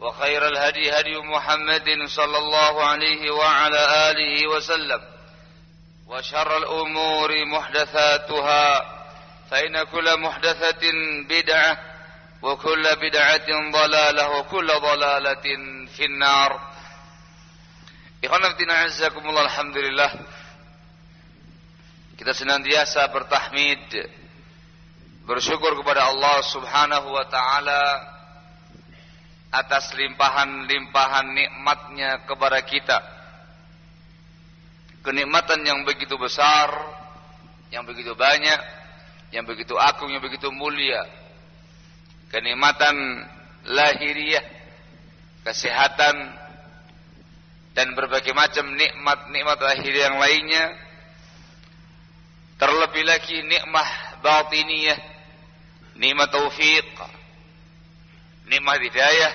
وخير الهدي هدي محمد صلى الله عليه وعلى آله وسلم وشر الأمور محدثاتها فإن كل محدثة بدعة وكل بدعة ضلالة وكل ضلالة في النار. Ikhwanaftina azakumullah alhamdulillah Kita senantiasa bertahmid Bersyukur kepada Allah subhanahu wa ta'ala atas limpahan-limpahan nikmatnya kepada kita. Kenikmatan yang begitu besar, yang begitu banyak, yang begitu agung, yang begitu mulia. Kenikmatan lahiriah, kesehatan, dan berbagai macam nikmat-nikmat lahiriah yang lainnya. Terlebih lagi nikmat batiniyah, nikmat taufiq, nikmat hidayah,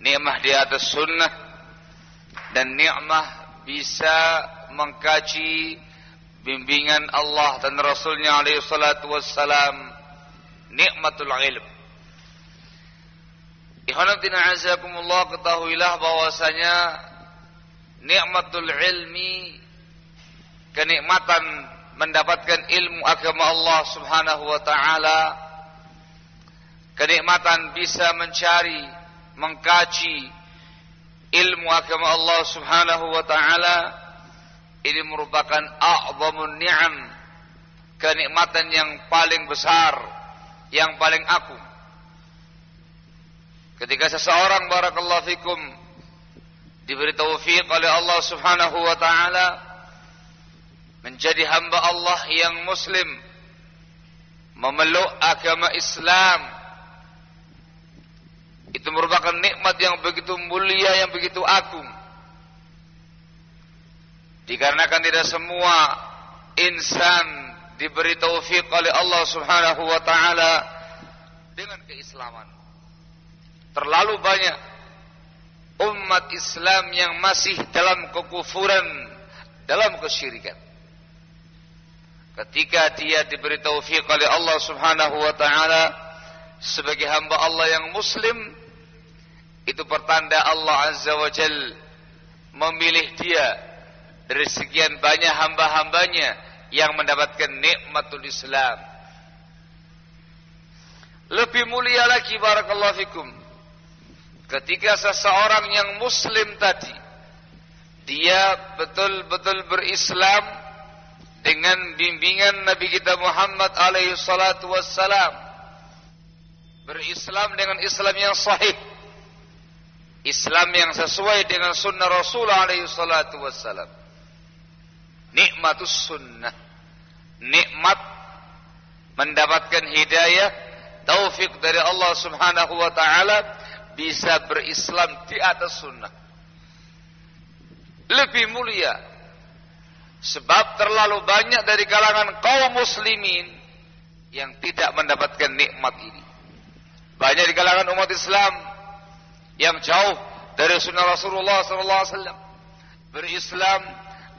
nikmat di atas sunnah, dan nikmat bisa mengkaji bimbingan Allah dan Rasulnya alaihi salatu wassalam, nikmatul ilm. Ikhwanatina azakumullah ketahuilah bahwasanya nikmatul ilmi kenikmatan mendapatkan ilmu agama Allah Subhanahu wa taala kenikmatan bisa mencari, mengkaji ilmu agama Allah Subhanahu wa taala ini merupakan a'zamun ni'am, kenikmatan yang paling besar, yang paling agung. Ketika seseorang barakallahu fikum diberi taufik oleh Allah Subhanahu wa taala menjadi hamba Allah yang muslim, memeluk agama Islam, itu merupakan nikmat yang begitu mulia, yang begitu agung. Dikarenakan tidak semua insan diberi taufik oleh Allah Subhanahu wa taala dengan keislaman. Terlalu banyak umat Islam yang masih dalam kekufuran, dalam kesyirikan. Ketika dia diberi taufik oleh Allah Subhanahu wa taala sebagai hamba Allah yang muslim itu pertanda Allah Azza wa Jal memilih dia dari sekian banyak hamba-hambanya yang mendapatkan nikmatul Islam. Lebih mulia lagi barakallahu fikum ketika seseorang yang muslim tadi dia betul-betul berislam dengan bimbingan Nabi kita Muhammad alaihi salatu wassalam. Berislam dengan Islam yang sahih Islam yang sesuai dengan sunnah Rasul alaihi salatu wassalam nikmatus sunnah nikmat mendapatkan hidayah, taufik dari Allah Subhanahu wa taala bisa berislam di atas sunnah. Lebih mulia. Sebab terlalu banyak dari kalangan kaum muslimin yang tidak mendapatkan nikmat ini. Banyak di kalangan umat Islam yang jauh dari sunnah Rasulullah SAW berislam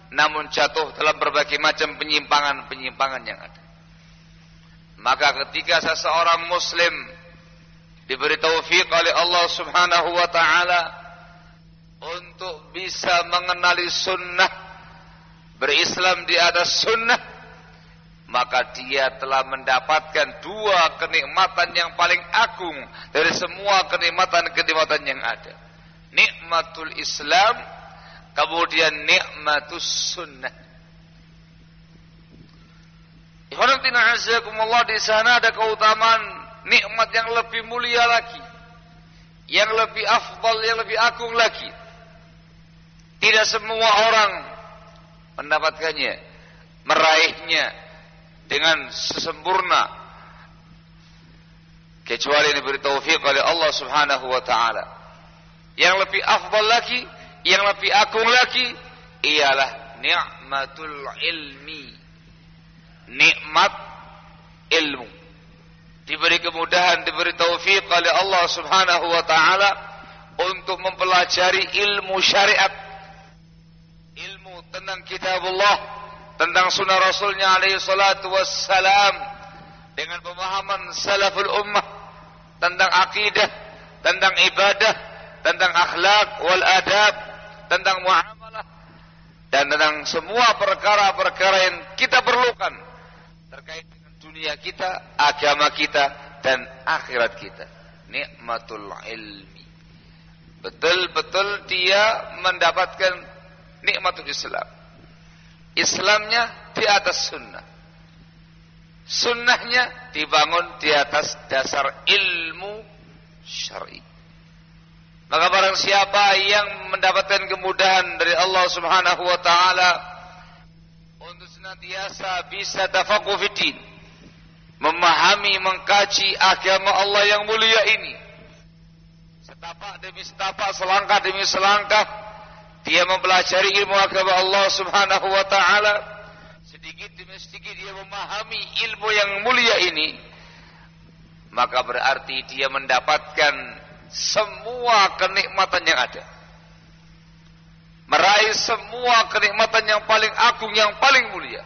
namun jatuh dalam berbagai macam penyimpangan-penyimpangan yang ada. Maka ketika seseorang muslim diberi taufik oleh Allah Subhanahu wa taala untuk bisa mengenali sunnah berislam di atas sunnah maka dia telah mendapatkan dua kenikmatan yang paling agung dari semua kenikmatan-kenikmatan yang ada nikmatul Islam kemudian nikmatus sunnah Ikhwanatina azakumullah di sana ada keutamaan nikmat yang lebih mulia lagi. Yang lebih afdal, yang lebih agung lagi. Tidak semua orang mendapatkannya, meraihnya dengan sesempurna kecuali diberi taufik oleh Allah Subhanahu wa taala. Yang lebih afdal lagi, yang lebih agung lagi ialah nikmatul ilmi nikmat ilmu. Diberi kemudahan, diberi taufik oleh Allah Subhanahu wa taala untuk mempelajari ilmu syariat. Ilmu tentang kitabullah, tentang sunnah Rasulnya alaihi salatu wassalam dengan pemahaman salaful ummah tentang akidah, tentang ibadah, tentang akhlak wal adab, tentang muamalah dan tentang semua perkara-perkara yang kita perlukan terkait dengan dunia kita, agama kita dan akhirat kita. Nikmatul ilmi. Betul-betul dia mendapatkan nikmatul Islam. Islamnya di atas sunnah. Sunnahnya dibangun di atas dasar ilmu syar'i. Maka barang siapa yang mendapatkan kemudahan dari Allah Subhanahu wa taala untuk senantiasa bisa tafakuh fitin memahami mengkaji agama Allah yang mulia ini setapak demi setapak selangkah demi selangkah dia mempelajari ilmu agama Allah Subhanahu wa taala. Sedikit demi sedikit dia memahami ilmu yang mulia ini maka berarti dia mendapatkan semua kenikmatan yang ada. Meraih semua kenikmatan yang paling agung yang paling mulia.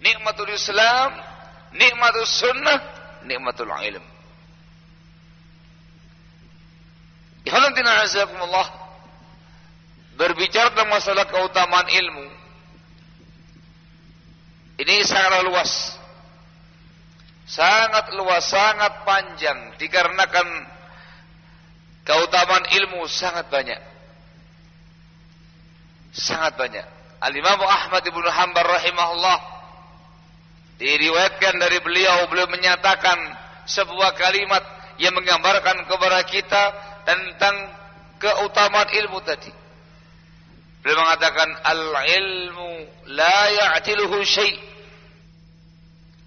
Nikmatul Islam nikmatul sunnah nikmatul ilm. Azakumullah berbicara tentang masalah keutamaan ilmu. Ini sangat luas. Sangat luas sangat panjang. Dikarenakan keutamaan ilmu sangat banyak. Sangat banyak. Al-Imam Ahmad Ibn Hanbal rahimahullah diriwayatkan dari beliau. Beliau menyatakan sebuah kalimat yang menggambarkan kepada kita tentang keutamaan ilmu tadi. Beliau mengatakan al-ilmu la ya'diluhu syai'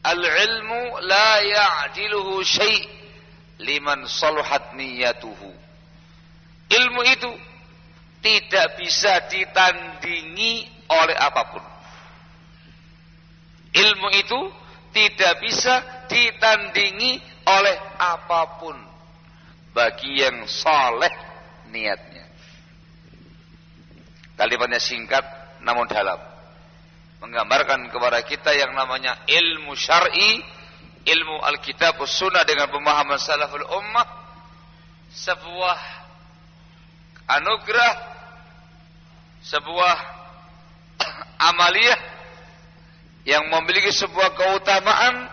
Al-ilmu la ya'diluhu syai' liman saluhat niyatuhu. Ilmu itu tidak bisa ditandingi oleh apa pun. Ilmu itu tidak bisa ditandingi oleh apa pun bagi yang soleh niatnya. Kalimatnya singkat namun dalam. Menggambarkan kepada kita yang namanya ilmu syar'i, ilmu Alkitab Sunnah dengan pemahaman salaful ummah, sebuah anugerah sebuah amaliyah yang memiliki sebuah keutamaan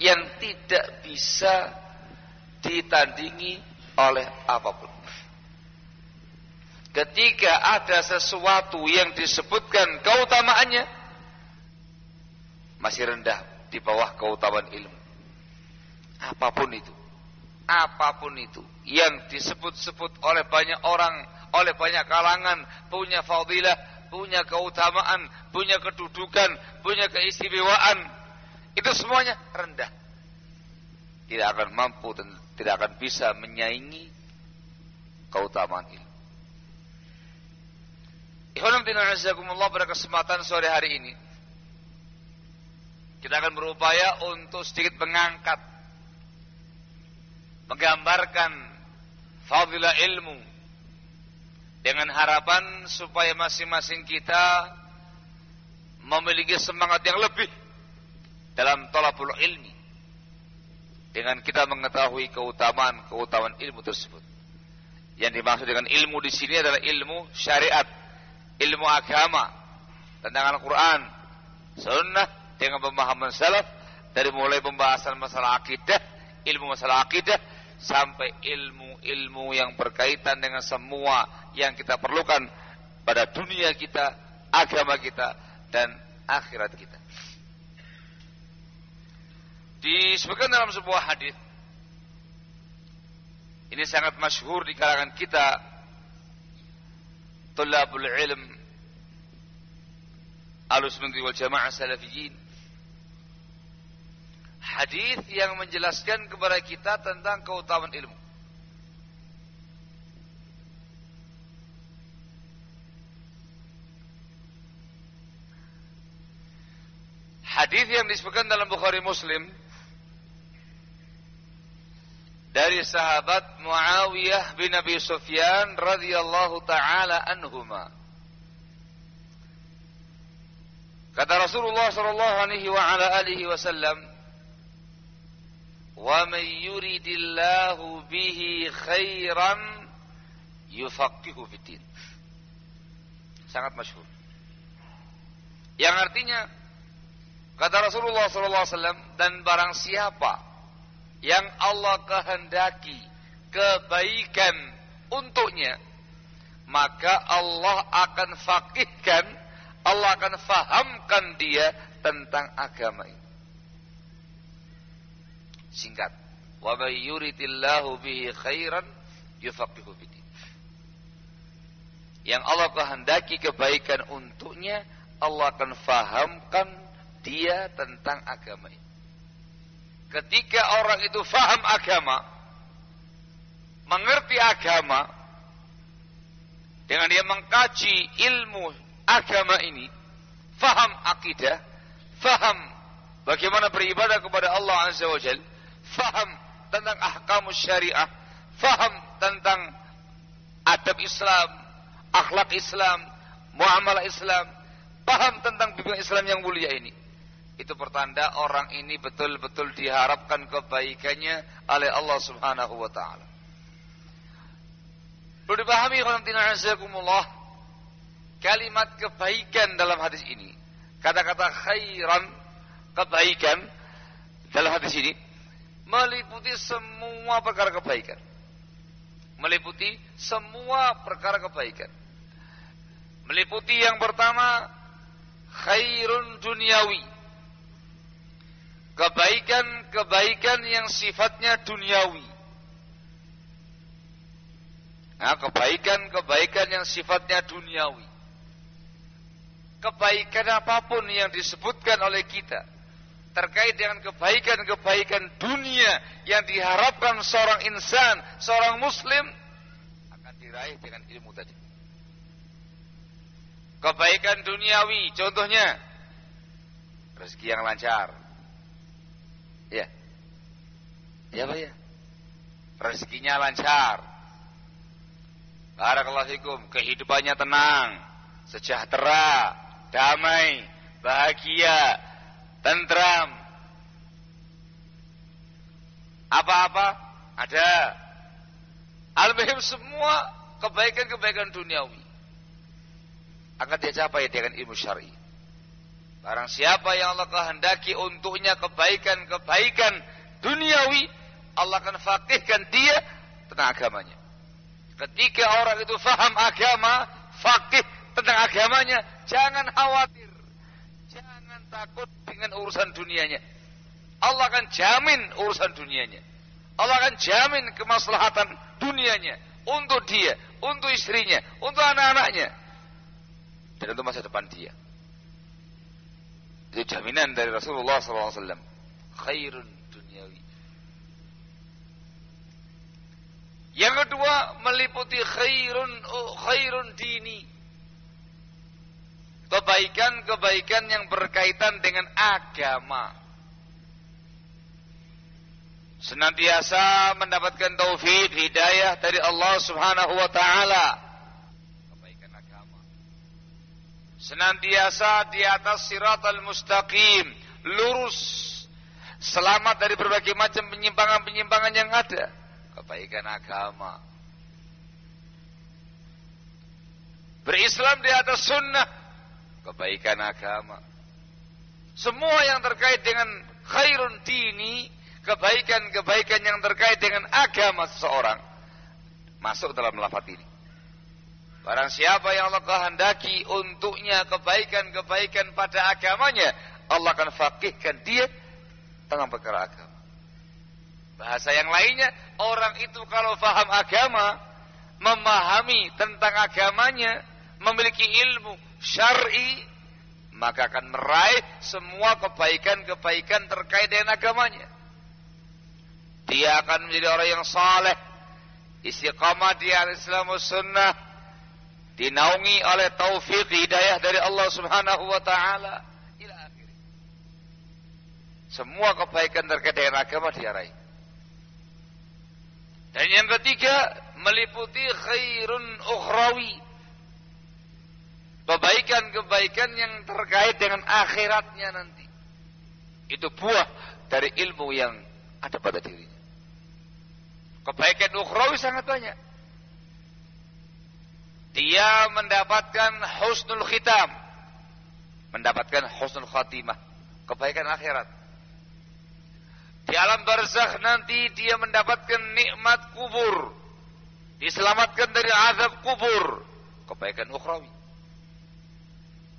yang tidak bisa ditandingi oleh apa pun. Ketika ada sesuatu yang disebutkan keutamaannya masih rendah di bawah keutamaan ilmu. Apa pun itu. Apa pun itu yang disebut-sebut oleh banyak orang oleh banyak kalangan, punya fadilah, punya keutamaan, punya kedudukan, punya keistimewaan. Itu semuanya rendah tidak akan mampu dan tidak akan bisa menyaingi keutamaan ilmu. Azakumullah pada kesempatan sore hari ini kita akan berupaya untuk sedikit mengangkat menggambarkan fadilah ilmu dengan harapan supaya masing-masing kita memiliki semangat yang lebih dalam tolabul ilmi dengan kita mengetahui keutamaan-keutamaan ilmu tersebut. Yang dimaksud dengan ilmu di sini adalah ilmu syariat, ilmu agama tentang Al-Quran, sunnah dengan pemahaman salaf dari mulai pembahasan masalah akidah, ilmu masalah akidah sampai ilmu-ilmu yang berkaitan dengan semua yang kita perlukan pada dunia kita, agama kita dan akhirat kita. Disebutkan dalam sebuah hadis ini sangat masyhur di kalangan kita tulabul ilm alus sunnah wal jamaah salafiyin hadis yang menjelaskan kepada kita tentang keutamaan ilmu. Hadis yang disebutkan dalam Bukhari Muslim dari sahabat Muawiyah bin Abi Sufyan radhiyallahu taala anhuma. Kata Rasulullah sallallahu alaihi wa ala wasallam, "Wa man yuridillahu bihi khairan yufaqihu fiddin." Sangat masyhur. Yang artinya kata Rasulullah sallallahu alaihi wasallam dan barang siapa yang Allah kehendaki kebaikan untuknya maka Allah akan fakihkan Allah akan fahamkan dia tentang agama ini. Singkat. Wa may yuridillahu bihi khairan yufaqihu fiddin yang Allah kehendaki kebaikan untuknya Allah akan fahamkan dia tentang agama ini Ketika orang itu faham agama, mengerti agama, dengan dia mengkaji ilmu agama ini, faham akidah, faham bagaimana beribadah kepada Allah Azza wa Jal, faham tentang ahkam syariah, faham tentang adab Islam, akhlak Islam, muamalah Islam, paham tentang bimbingan Islam yang mulia ini itu pertanda orang ini betul-betul diharapkan kebaikannya oleh Allah Subhanahu wa taala. Perlu dipahami kalimat kebaikan dalam hadis ini. Kata-kata khairan kebaikan dalam hadis ini meliputi semua perkara kebaikan. Meliputi semua perkara kebaikan. Meliputi yang pertama khairun duniawi kebaikan-kebaikan yang sifatnya duniawi. Nah, kebaikan-kebaikan yang sifatnya duniawi. Kebaikan apa pun yang disebutkan oleh kita terkait dengan kebaikan-kebaikan dunia yang diharapkan seorang insan, seorang muslim akan diraih dengan ilmu tadi. Kebaikan duniawi, contohnya rezeki yang lancar, Ya. Ya Pak ya. Rezekinya lancar. Barakallahu fikum, kehidupannya tenang, sejahtera, damai, bahagia, tentram. Apa-apa ada. Al-Muhim semua kebaikan-kebaikan duniawi akan dia capai dengan ilmu syar'i. Barang siapa yang Allah kehendaki untuknya kebaikan-kebaikan duniawi, Allah akan fakihkan dia tentang agamanya. Ketika orang itu faham agama, fakih tentang agamanya, jangan khawatir. Jangan takut dengan urusan dunianya. Allah akan jamin urusan dunianya. Allah akan jamin kemaslahatan dunianya untuk dia, untuk istrinya, untuk anak-anaknya dan untuk masa depan dia. Itu jaminan dari Rasulullah SAW. Khairun duniawi. Yang kedua meliputi khairun oh, khairun dini. Kebaikan-kebaikan yang berkaitan dengan agama. Senantiasa mendapatkan taufik hidayah dari Allah Subhanahu wa taala. Kebaikan agama. Senantiasa di atas siratal mustaqim, lurus selamat dari berbagai macam penyimpangan-penyimpangan yang ada kebaikan agama. Berislam di atas sunnah, kebaikan agama. Semua yang terkait dengan khairun dini, kebaikan-kebaikan yang terkait dengan agama seseorang, masuk dalam lafaz ini. Barang siapa yang Allah kehendaki untuknya kebaikan-kebaikan pada agamanya, Allah akan fakihkan dia tentang perkara agama. Bahasa yang lainnya, orang itu kalau faham agama, memahami tentang agamanya, memiliki ilmu syar'i, maka akan meraih semua kebaikan-kebaikan terkait dengan agamanya. Dia akan menjadi orang yang saleh, istiqamah di al-Islam sunnah, dinaungi oleh taufik hidayah dari Allah Subhanahu wa taala Semua kebaikan terkait dengan agama diarahi. Dan yang ketiga meliputi khairun ukhrawi. Kebaikan-kebaikan yang terkait dengan akhiratnya nanti. Itu buah dari ilmu yang ada pada dirinya. Kebaikan ukhrawi sangat banyak. Dia mendapatkan husnul khitam. Mendapatkan husnul khatimah. Kebaikan akhirat di alam barzakh nanti dia mendapatkan nikmat kubur. Diselamatkan dari azab kubur. Kebaikan ukhrawi.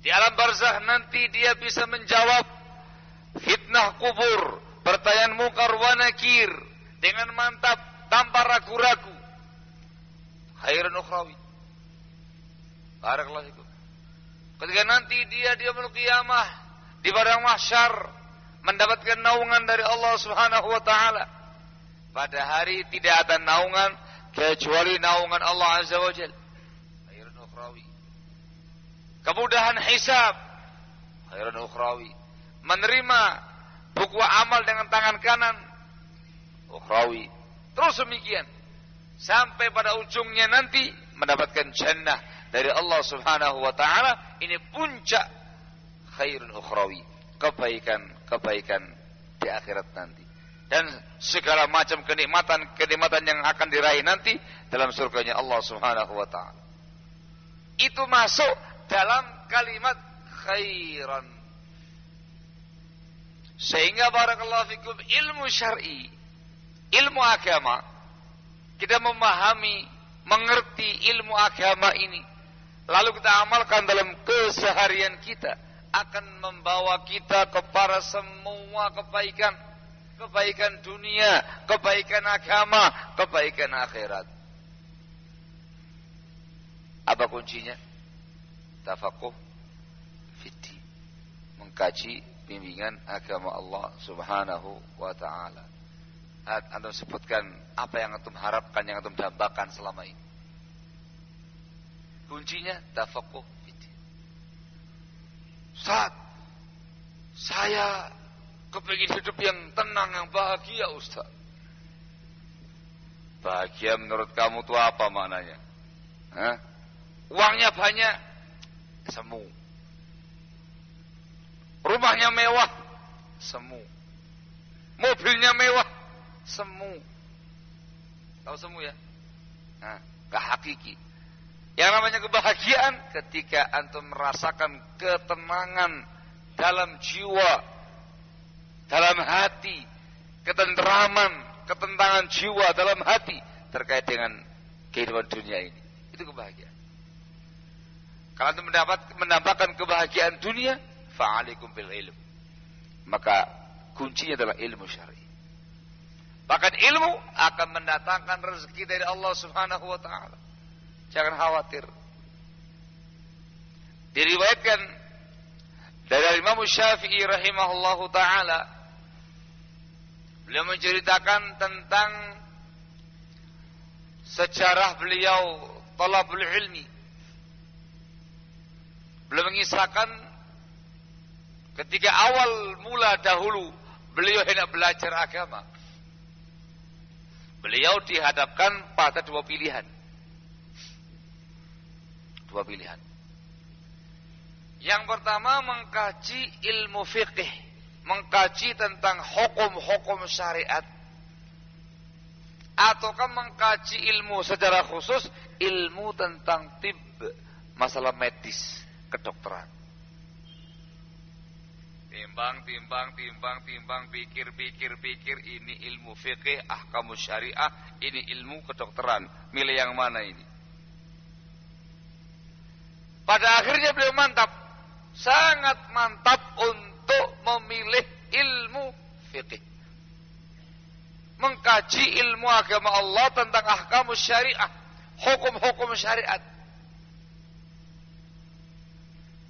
Di alam barzakh nanti dia bisa menjawab fitnah kubur, pertanyaan mungkar wa nakir dengan mantap tanpa ragu-ragu. Khairun ukhrawi. Barakallahu. Ketika nanti dia dia kiamah di padang mahsyar mendapatkan naungan dari Allah Subhanahu wa taala. Pada hari tidak ada naungan kecuali naungan Allah Azza wa Jalla. Kemudahan hisab. Khairun ukhrawi. Menerima buku amal dengan tangan kanan. Ukhrawi. Terus demikian. Sampai pada ujungnya nanti mendapatkan jannah dari Allah Subhanahu wa taala. Ini puncak khairun ukhrawi. Kebaikan kebaikan di akhirat nanti. Dan segala macam kenikmatan-kenikmatan yang akan diraih nanti dalam surganya Allah Subhanahu wa taala. Itu masuk dalam kalimat khairan. Sehingga barakallahu fikum ilmu syar'i, ilmu agama, kita memahami, mengerti ilmu agama ini, lalu kita amalkan dalam keseharian kita akan membawa kita kepada semua kebaikan. Kebaikan dunia, kebaikan agama, kebaikan akhirat. Apa kuncinya? Tafakuh fiti. Mengkaji bimbingan agama Allah subhanahu wa ta'ala. Anda sebutkan apa yang antum harapkan, yang antum dambakan selama ini. Kuncinya tafakuh saat saya kepingin hidup yang tenang, yang bahagia Ustaz. Bahagia menurut kamu itu apa maknanya? Hah? Uangnya banyak, semu. Rumahnya mewah, semu. Mobilnya mewah, semu. Tahu semu ya? Nah, gak hakiki. Yang namanya kebahagiaan ketika antum merasakan ketenangan dalam jiwa, dalam hati, ketentraman, ketentangan jiwa dalam hati terkait dengan kehidupan dunia ini. Itu kebahagiaan. Kalau antum mendapat mendapatkan kebahagiaan dunia, fa'alikum bil ilm. Maka kuncinya adalah ilmu syar'i. Bahkan ilmu akan mendatangkan rezeki dari Allah Subhanahu wa taala. Jangan khawatir. Diriwayatkan dari Imam Syafi'i rahimahullahu taala beliau menceritakan tentang sejarah beliau talabul ilmi. Beliau mengisahkan ketika awal mula dahulu beliau hendak belajar agama. Beliau dihadapkan pada dua pilihan. Dua pilihan. Yang pertama mengkaji ilmu fikih, mengkaji tentang hukum-hukum syariat. Ataukah mengkaji ilmu secara khusus ilmu tentang tib masalah medis kedokteran. Timbang timbang timbang timbang pikir pikir pikir ini ilmu fikih ahkamu syariah ini ilmu kedokteran. Milih yang mana ini pada akhirnya beliau mantap sangat mantap untuk memilih ilmu fikih. Mengkaji ilmu agama Allah tentang ahkam syariah, hukum-hukum syariat.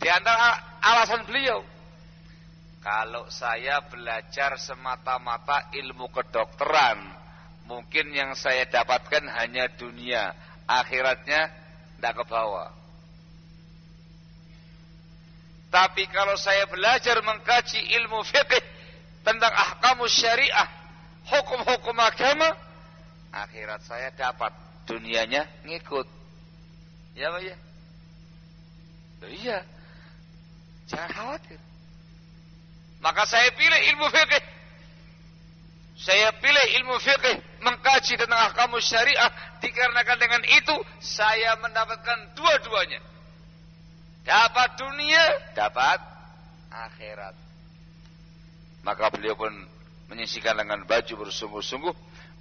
Di antara alasan beliau, kalau saya belajar semata-mata ilmu kedokteran, mungkin yang saya dapatkan hanya dunia, akhiratnya tidak ke bawah. Tapi kalau saya belajar mengkaji ilmu fikih tentang ahkamu syariah, hukum-hukum agama, akhirat saya dapat, dunianya ngikut. Ya Pak ya? iya. Jangan khawatir. Maka saya pilih ilmu fikih. Saya pilih ilmu fikih mengkaji tentang ahkamu syariah dikarenakan dengan itu saya mendapatkan dua-duanya Dapat dunia, dapat akhirat. Maka beliau pun menyisikan dengan baju bersungguh-sungguh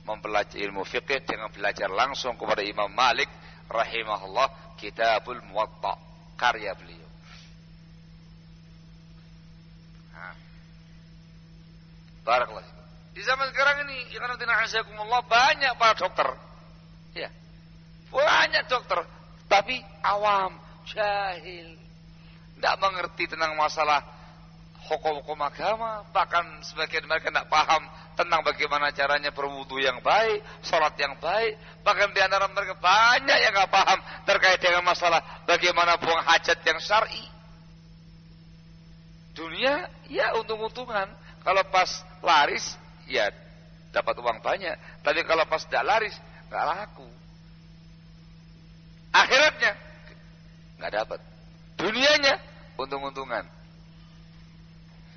mempelajari ilmu fikih dengan belajar langsung kepada Imam Malik rahimahullah Kitabul Muwatta karya beliau. Barakallah. Di zaman sekarang ini, Allah banyak para dokter. Ya. Banyak dokter, tapi awam, jahil. Tidak mengerti tentang masalah hukum-hukum agama. Bahkan sebagian mereka tidak paham tentang bagaimana caranya berwudu yang baik, sholat yang baik. Bahkan di antara mereka banyak yang tidak paham terkait dengan masalah bagaimana buang hajat yang syar'i. Dunia ya untung-untungan. Kalau pas laris ya dapat uang banyak. Tapi kalau pas tidak laris nggak laku. Akhiratnya nggak dapat. Dunianya untung-untungan.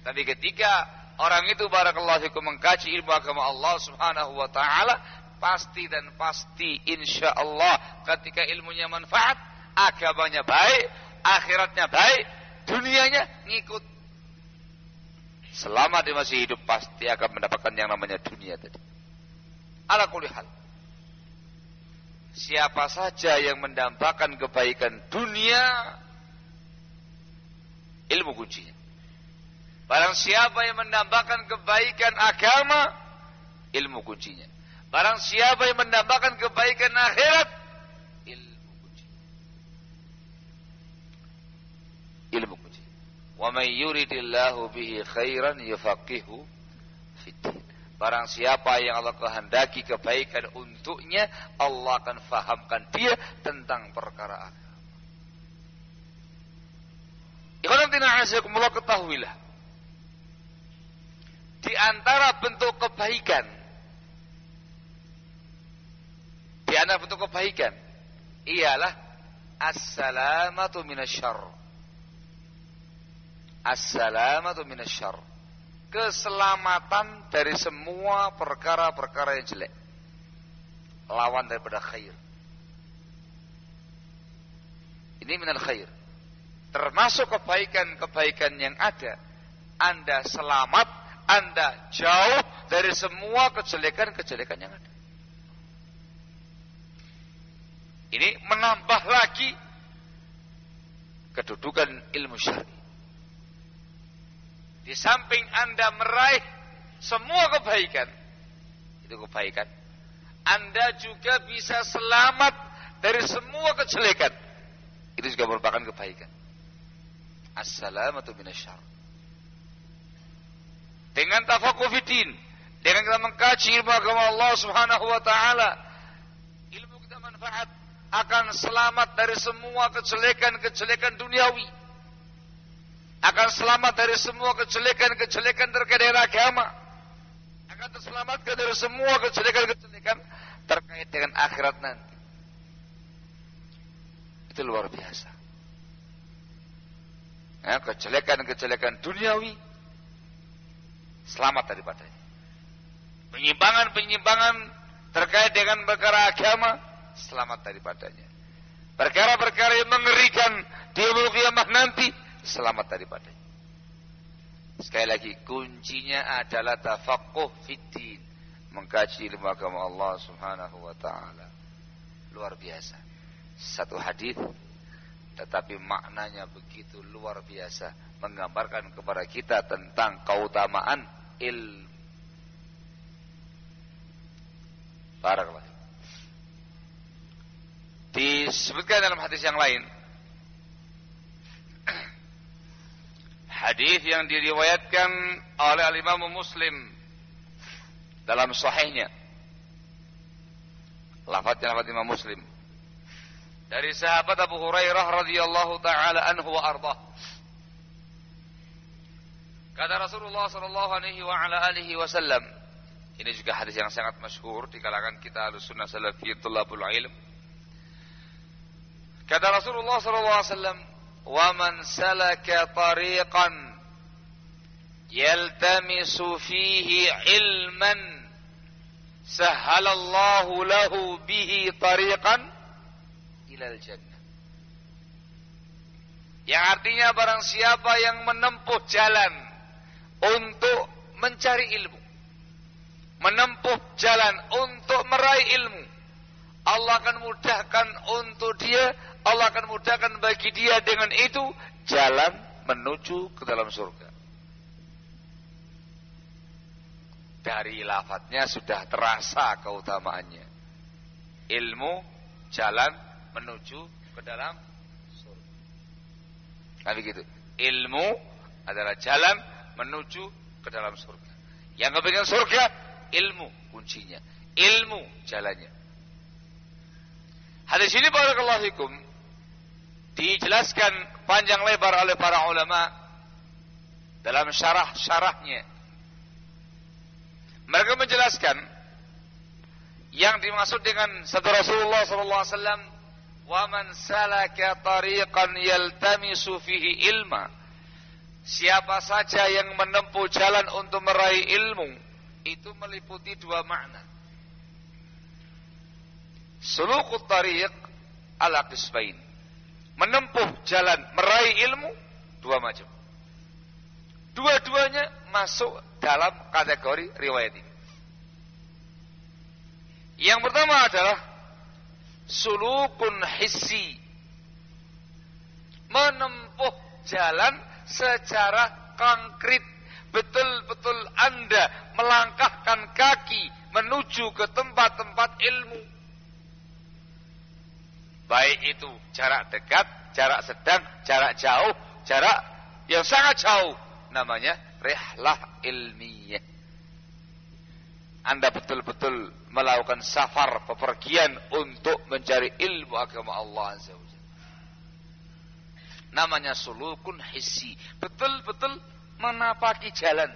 Tapi ketika orang itu barakallahu fikum mengkaji ilmu agama Allah Subhanahu wa taala, pasti dan pasti insya Allah ketika ilmunya manfaat, agamanya baik, akhiratnya baik, dunianya ngikut. Selama dia masih hidup pasti akan mendapatkan yang namanya dunia tadi. Ala kulihal siapa saja yang mendambakan kebaikan dunia ilmu kuncinya. Barang siapa yang mendambakan kebaikan agama ilmu kuncinya. Barang siapa yang mendambakan kebaikan akhirat ilmu kuncinya. Ilmu kuncinya. Wa may yuridillahu bihi khairan yufaqihu Barang siapa yang Allah kehendaki kebaikan untuknya, Allah akan fahamkan dia tentang perkara agama. Ketahuilah. Di antara bentuk kebaikan di antara bentuk kebaikan ialah as-salamatu minasyarr. As-salamatu minasyarr keselamatan dari semua perkara-perkara yang jelek. Lawan daripada khair. Ini minal khair. Termasuk kebaikan-kebaikan yang ada. Anda selamat, Anda jauh dari semua kejelekan-kejelekan yang ada. Ini menambah lagi kedudukan ilmu syar'i. Di samping Anda meraih semua kebaikan, itu kebaikan. Anda juga bisa selamat dari semua kejelekan. Itu juga merupakan kebaikan. Assalamatu minasyar. Dengan tafakufidin, dengan kita mengkaji ilmu agama Allah Subhanahu wa taala, ilmu kita manfaat, akan selamat dari semua kejelekan-kejelekan duniawi. Akan selamat dari semua kejelekan-kejelekan terkait dengan agama. Akan terselamatkan dari semua kejelekan-kejelekan terkait dengan akhirat nanti. Itu luar biasa. Ya, kejelekan-kejelekan duniawi selamat daripadanya. Penyimpangan-penyimpangan terkait dengan perkara agama selamat daripadanya. Perkara-perkara yang mengerikan di kiamat nanti selamat daripadanya. Sekali lagi kuncinya adalah tafaqquh fiddin, mengkaji ilmu agama Allah Subhanahu wa taala. Luar biasa. Satu hadis tetapi maknanya begitu luar biasa menggambarkan kepada kita tentang keutamaan ilmu. Barakallah. Disebutkan dalam hadis yang lain hadis yang diriwayatkan oleh Al-Imam Muslim dalam sahihnya. Lafaznya lafaz Imam Muslim. Dari sahabat Abu Hurairah radhiyallahu taala anhu wa ardah. Kata Rasulullah sallallahu alaihi wa ala alihi wasallam. Ini juga hadis yang sangat masyhur di kalangan kita Ahlussunnah Salafiyyah Thalabul Ilm. Kata Rasulullah sallallahu alaihi wasallam, "Wa man salaka tariqan yaltamisu fihi ilman sahhalallahu lahu bihi tariqan ilal jannah." Yang artinya barang siapa yang menempuh jalan untuk mencari ilmu, menempuh jalan untuk meraih ilmu, Allah akan mudahkan untuk dia, Allah akan mudahkan bagi dia dengan itu jalan menuju ke dalam surga. Dari lafadznya sudah terasa keutamaannya. Ilmu jalan menuju ke dalam surga. Nah begitu. Ilmu adalah jalan menuju ke dalam surga. Yang kepengen surga, ilmu kuncinya. Ilmu jalannya. Hadis ini barakallahu fikum dijelaskan panjang lebar oleh para ulama dalam syarah-syarahnya. Mereka menjelaskan yang dimaksud dengan sabda Rasulullah sallallahu alaihi wasallam wa man salaka tariqan yaltamisu fihi ilma siapa saja yang menempuh jalan untuk meraih ilmu itu meliputi dua makna Sulukut tariq ala qisbain. Menempuh jalan meraih ilmu dua macam. Dua-duanya masuk dalam kategori riwayat ini. Yang pertama adalah sulukun hissi. Menempuh jalan secara konkret. Betul-betul Anda melangkahkan kaki menuju ke tempat-tempat ilmu Baik itu jarak dekat, jarak sedang, jarak jauh, jarak yang sangat jauh. Namanya rihlah ilmiah. Anda betul-betul melakukan safar pepergian untuk mencari ilmu agama Allah Azza wa Namanya sulukun hissi. Betul-betul menapaki jalan.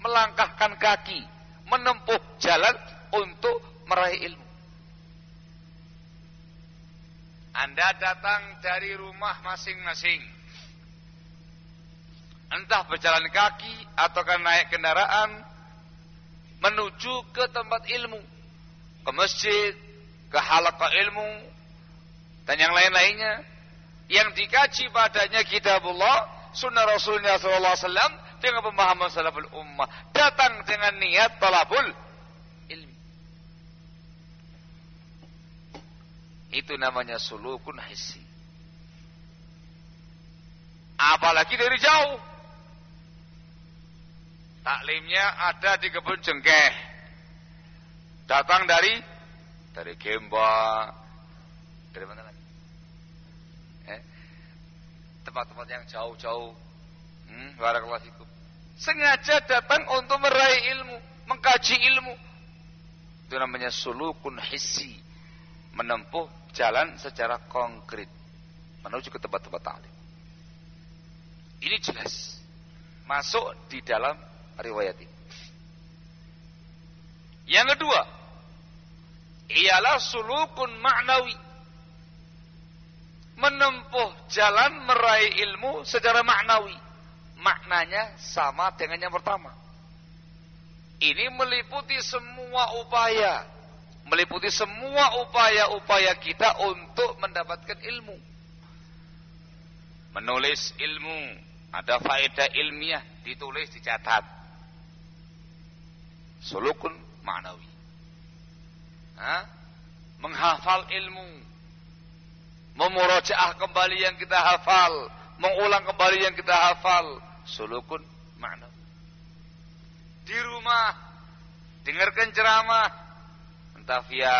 Melangkahkan kaki. Menempuh jalan untuk meraih ilmu. Anda datang dari rumah masing-masing. Entah berjalan kaki ataukah naik kendaraan menuju ke tempat ilmu, ke masjid, ke halaqah ilmu dan yang lain-lainnya. Yang dikaji padanya kitabullah, sunnah Rasulnya sallallahu alaihi dengan pemahaman salaful ummah, datang dengan niat talabul Itu namanya sulukun hissi. Apalagi dari jauh. Taklimnya ada di kebun jengkeh. Datang dari dari Gemba. Dari mana lagi? Eh? Tempat-tempat yang jauh-jauh. Hmm, barakallahu Sengaja datang untuk meraih ilmu, mengkaji ilmu. Itu namanya sulukun hissi menempuh jalan secara konkret menuju ke tempat-tempat ta'lim. Ini jelas masuk di dalam riwayat ini. Yang kedua, ialah sulukun maknawi. Menempuh jalan meraih ilmu secara maknawi. Maknanya sama dengan yang pertama. Ini meliputi semua upaya. Meliputi semua upaya-upaya kita untuk mendapatkan ilmu. Menulis ilmu. Ada faedah ilmiah. Ditulis, dicatat. Sulukun maknawi. Hah? Menghafal ilmu. Memurajaah kembali yang kita hafal. Mengulang kembali yang kita hafal. Sulukun maknawi di rumah, dengarkan ceramah, entah via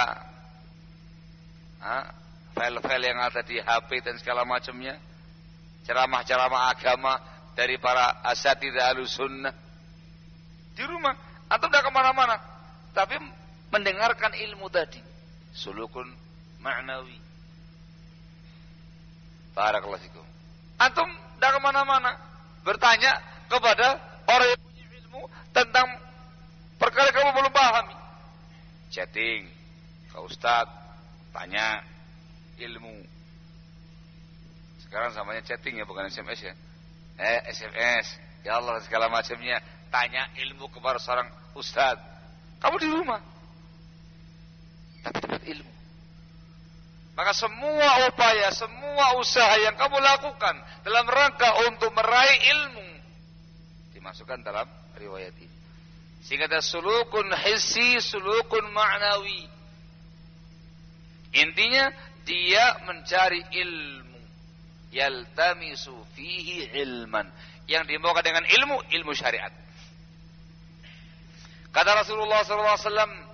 file-file yang ada di HP dan segala macamnya, ceramah-ceramah agama dari para asatidah sunnah di rumah atau tidak ke mana-mana, tapi mendengarkan ilmu tadi, sulukun ma'nawi. Barakallahu fikum. Antum tidak ke mana-mana, bertanya kepada orang yang ilmu tentang perkara kamu belum pahami. Chatting ke Ustadz, tanya ilmu. Sekarang samanya chatting ya, bukan SMS ya. Eh, SMS. Ya Allah, segala macamnya. Tanya ilmu kepada seorang Ustadz. Kamu di rumah. Tapi dapat ilmu. Maka semua upaya, semua usaha yang kamu lakukan dalam rangka untuk meraih ilmu dimasukkan dalam riwayat ini. Sehingga ada sulukun hissi, sulukun ma'nawi. Intinya dia mencari ilmu. Yaltamisu fihi ilman. Yang dimaukan dengan ilmu, ilmu syariat. Kata Rasulullah SAW,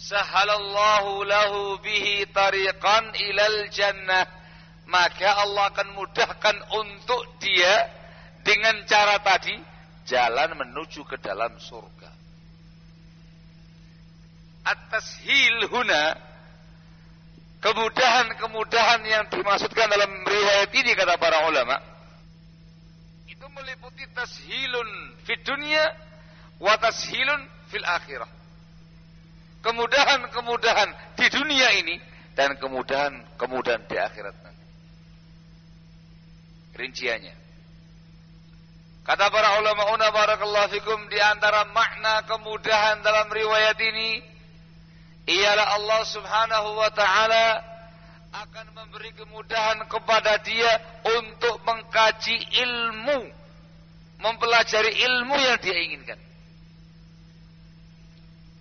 Sahalallahu lahu bihi tariqan ilal jannah. Maka Allah akan mudahkan untuk dia dengan cara tadi jalan menuju ke dalam surga. Atas hil huna kemudahan-kemudahan yang dimaksudkan dalam riwayat ini kata para ulama itu meliputi tashilun fid dunya wa tashilun fil akhirah. Kemudahan-kemudahan di dunia ini dan kemudahan-kemudahan di akhirat nanti. Rinciannya. Kata para ulama una barakallahu fikum di antara makna kemudahan dalam riwayat ini ialah Allah Subhanahu wa taala akan memberi kemudahan kepada dia untuk mengkaji ilmu, mempelajari ilmu yang dia inginkan.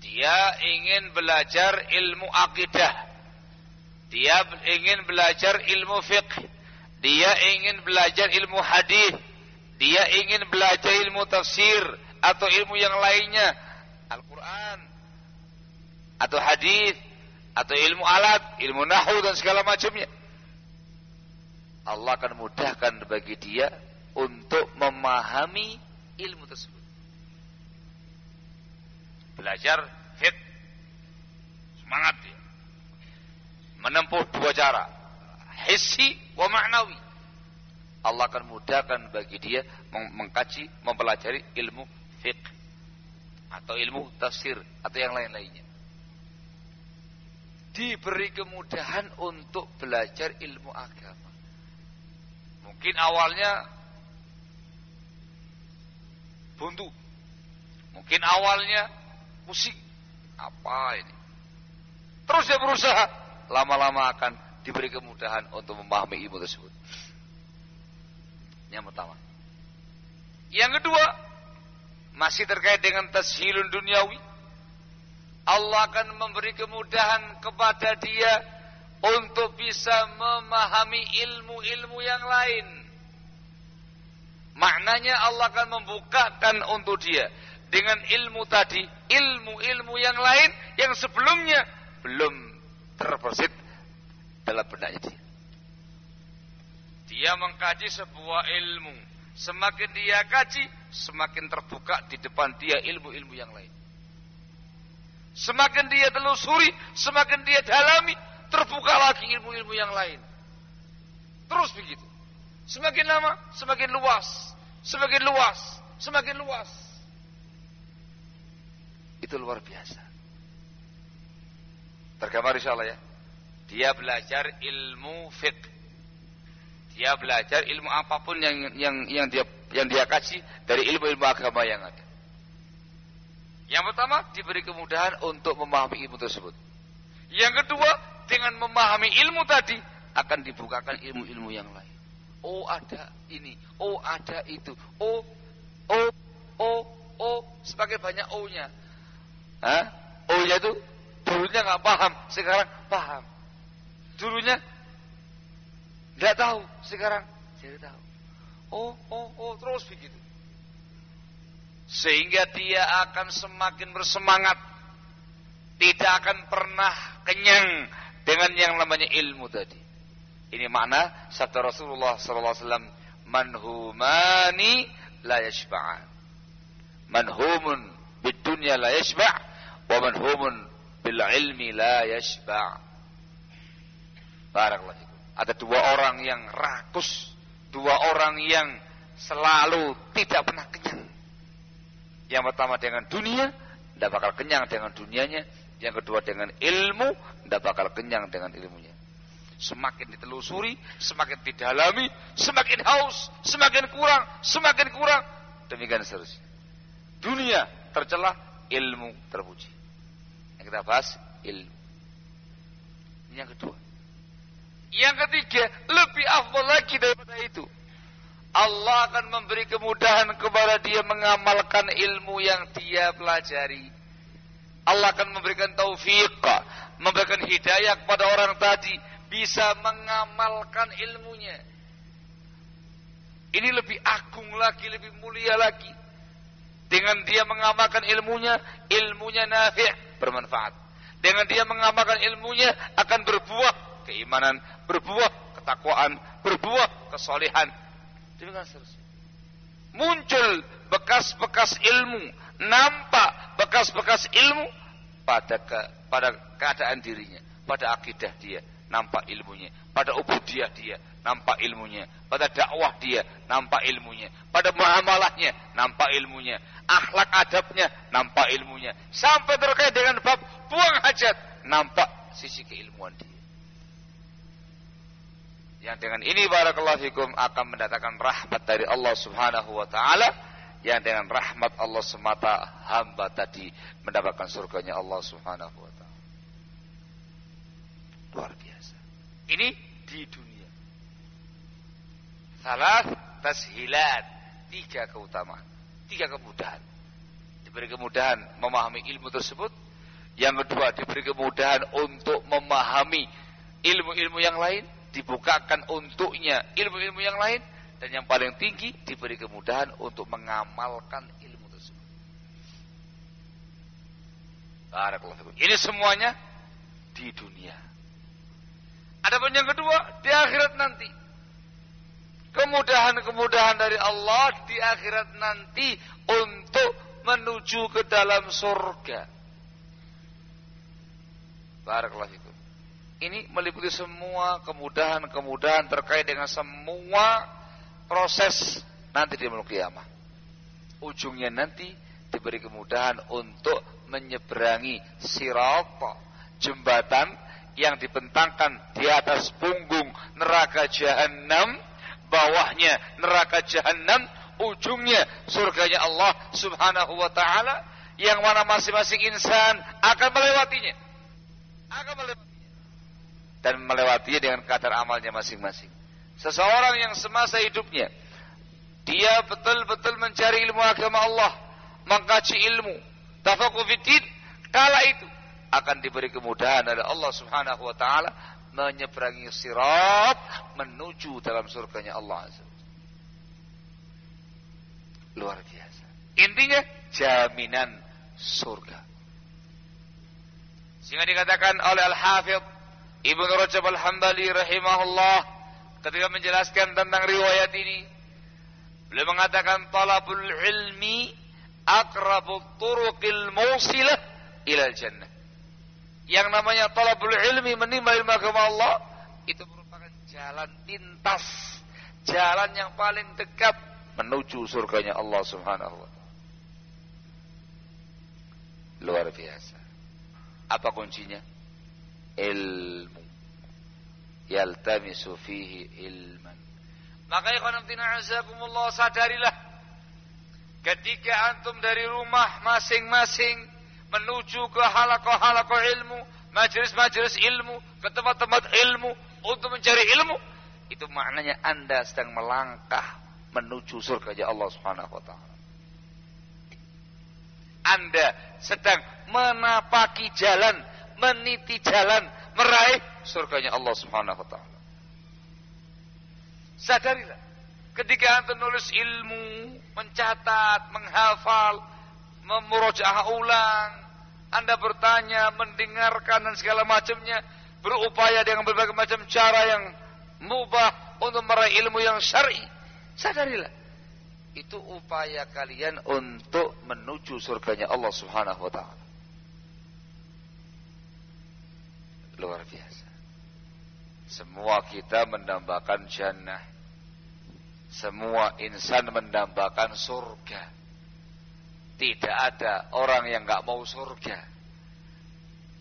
Dia ingin belajar ilmu akidah. Dia ingin belajar ilmu fiqh. Dia ingin belajar ilmu hadis dia ingin belajar ilmu tafsir atau ilmu yang lainnya, Al-Quran atau hadis atau ilmu alat, ilmu nahu dan segala macamnya. Allah akan mudahkan bagi dia untuk memahami ilmu tersebut. Belajar fit semangat dia. Menempuh dua cara, hissi wa ma'nawi. Allah akan mudahkan bagi dia mengkaji, mempelajari ilmu fiqh atau ilmu tafsir atau yang lain-lainnya. Diberi kemudahan untuk belajar ilmu agama. Mungkin awalnya buntu. Mungkin awalnya pusing. Apa ini? Terus dia berusaha. Lama-lama akan diberi kemudahan untuk memahami ilmu tersebut. Yang pertama. Yang kedua, masih terkait dengan tashilun duniawi. Allah akan memberi kemudahan kepada dia untuk bisa memahami ilmu-ilmu yang lain. Maknanya Allah akan membukakan untuk dia dengan ilmu tadi, ilmu-ilmu yang lain yang sebelumnya belum terbersit dalam benaknya dia. Dia mengkaji sebuah ilmu. Semakin dia kaji, semakin terbuka di depan dia ilmu-ilmu yang lain. Semakin dia telusuri, semakin dia dalami, terbuka lagi ilmu-ilmu yang lain. Terus begitu. Semakin lama, semakin luas. Semakin luas, semakin luas. Itu luar biasa. Tergambar insya Allah ya. Dia belajar ilmu fiqh. Dia belajar ilmu apa pun yang yang yang dia yang dia kasih dari ilmu-ilmu agama yang ada. Yang pertama diberi kemudahan untuk memahami ilmu tersebut. Yang kedua dengan memahami ilmu tadi akan dibukakan ilmu-ilmu yang lain. Oh ada ini, oh ada itu, oh oh oh oh sebagai banyak o-nya. Hah? O-nya itu dulunya nggak paham, sekarang paham. Dulunya nggak tahu, sekarang jadi tahu. Oh oh oh terus begitu. Sehingga dia akan semakin bersemangat. Tidak akan pernah kenyang dengan yang namanya ilmu tadi. Ini makna sabda Rasulullah wasallam, "Manhumani la yashba'an." Manhumun bidunya la yashba' wa manhumun bil ilmi la yashba'. Barakallahu Ada dua orang yang rakus, dua orang yang selalu tidak pernah kenyang. Yang pertama dengan dunia, tidak bakal kenyang dengan dunianya. Yang kedua dengan ilmu, tidak bakal kenyang dengan ilmunya. Semakin ditelusuri, semakin didalami, semakin haus, semakin kurang, semakin kurang. Demikian seterusnya. Dunia tercelah, ilmu terpuji. Yang kita bahas ilmu. Yang kedua. Yang ketiga, lebih afdal lagi daripada itu. Allah akan memberi kemudahan kepada dia mengamalkan ilmu yang dia pelajari. Allah akan memberikan taufik, memberikan hidayah kepada orang tadi bisa mengamalkan ilmunya. Ini lebih agung lagi, lebih mulia lagi. Dengan dia mengamalkan ilmunya, ilmunya nafi' bermanfaat. Dengan dia mengamalkan ilmunya akan berbuah keimanan, berbuah ketakwaan, berbuah kesolehan. Demikian seterusnya. Muncul bekas-bekas ilmu, nampak bekas-bekas ilmu pada ke, pada keadaan dirinya, pada akidah dia, nampak ilmunya. Pada ubudiyah dia, nampak ilmunya. Pada dakwah dia, nampak ilmunya. Pada muamalahnya, nampak ilmunya. Akhlak adabnya, nampak ilmunya. Sampai terkait dengan bab buang hajat, nampak sisi keilmuan dia. Yang dengan ini barakallahu fikum akan mendatangkan rahmat dari Allah Subhanahu wa taala yang dengan rahmat Allah semata hamba tadi mendapatkan surganya Allah Subhanahu wa taala. Luar biasa. Ini di dunia. Salah tashilat. Tiga keutamaan. Tiga kemudahan. Diberi kemudahan memahami ilmu tersebut. Yang kedua diberi kemudahan untuk memahami ilmu-ilmu yang lain. Dibukakan untuknya ilmu-ilmu yang lain. Dan yang paling tinggi diberi kemudahan untuk mengamalkan ilmu tersebut. Barakallahu Ini semuanya di dunia. Adapun yang kedua di akhirat nanti. Kemudahan-kemudahan dari Allah di akhirat nanti untuk menuju ke dalam surga. Barakallahu Ini meliputi semua kemudahan-kemudahan terkait dengan semua proses nanti di malam kiamah. Ujungnya nanti diberi kemudahan untuk menyeberangi sirat jembatan yang dibentangkan di atas punggung neraka jahanam, bawahnya neraka jahanam, ujungnya surganya Allah Subhanahu wa taala yang mana masing-masing insan akan melewatinya. Akan melewatinya. Dan melewatinya dengan kadar amalnya masing-masing. Seseorang yang semasa hidupnya dia betul-betul mencari ilmu agama Allah, mengkaji ilmu, tafakuh kala itu akan diberi kemudahan oleh Allah Subhanahu wa taala menyeberangi sirat menuju dalam surganya Allah Azza Luar biasa. Intinya jaminan surga. Sehingga dikatakan oleh Al-Hafidh Ibnu Rajab Al-Hambali rahimahullah ketika menjelaskan tentang riwayat ini beliau mengatakan talabul ilmi aqrabut turuqil mausilah ila jannah Yang namanya talabul ilmi menimba ilmu agama Allah itu merupakan jalan pintas, jalan yang paling dekat menuju surganya Allah Subhanahu wa taala. Luar biasa. Apa kuncinya? Ilmu. Yaltamisu fihi ilman. Maka ikhwan azakumullah sadarilah ketika antum dari rumah masing-masing menuju ke halaqah-halaqah ilmu, majelis-majelis ilmu, ke tempat-tempat ilmu untuk mencari ilmu, itu maknanya Anda sedang melangkah menuju surga Allah Subhanahu wa taala. Anda sedang menapaki jalan, meniti jalan, meraih surganya Allah Subhanahu wa taala. Sadarilah, ketika Anda nulis ilmu, mencatat, menghafal, memurojaah ulang, Anda bertanya, mendengarkan dan segala macamnya, berupaya dengan berbagai macam cara yang mubah untuk meraih ilmu yang syar'i. Sadarilah, itu upaya kalian untuk menuju surganya Allah Subhanahu wa taala. Luar biasa. Semua kita mendambakan jannah. Semua insan mendambakan surga. Tidak ada orang yang nggak mau surga.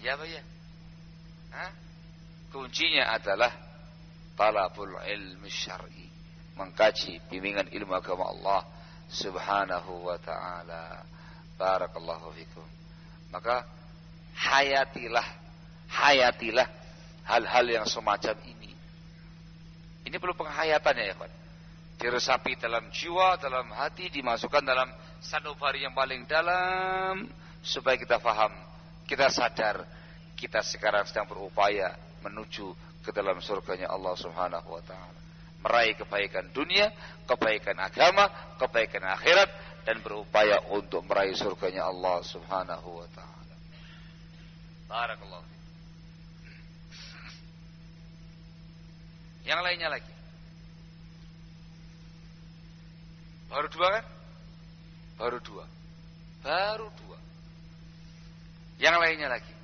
Ya, Pak ya? Hah? Kuncinya adalah talabul ilmi syar'i mengkaji bimbingan ilmu agama Allah Subhanahu wa taala. Barakallahu fikum. Maka hayatilah hayatilah hal-hal yang semacam ini. Ini perlu penghayatan ya, kawan. Diresapi dalam jiwa, dalam hati, dimasukkan dalam sanubari yang paling dalam supaya kita faham, kita sadar kita sekarang sedang berupaya menuju ke dalam surganya Allah Subhanahu wa taala meraih kebaikan dunia, kebaikan agama, kebaikan akhirat dan berupaya untuk meraih surganya Allah Subhanahu wa taala. Barakallahu. Yang lainnya lagi. Baru dua kan? Baru dua. Baru dua. Yang lainnya lagi.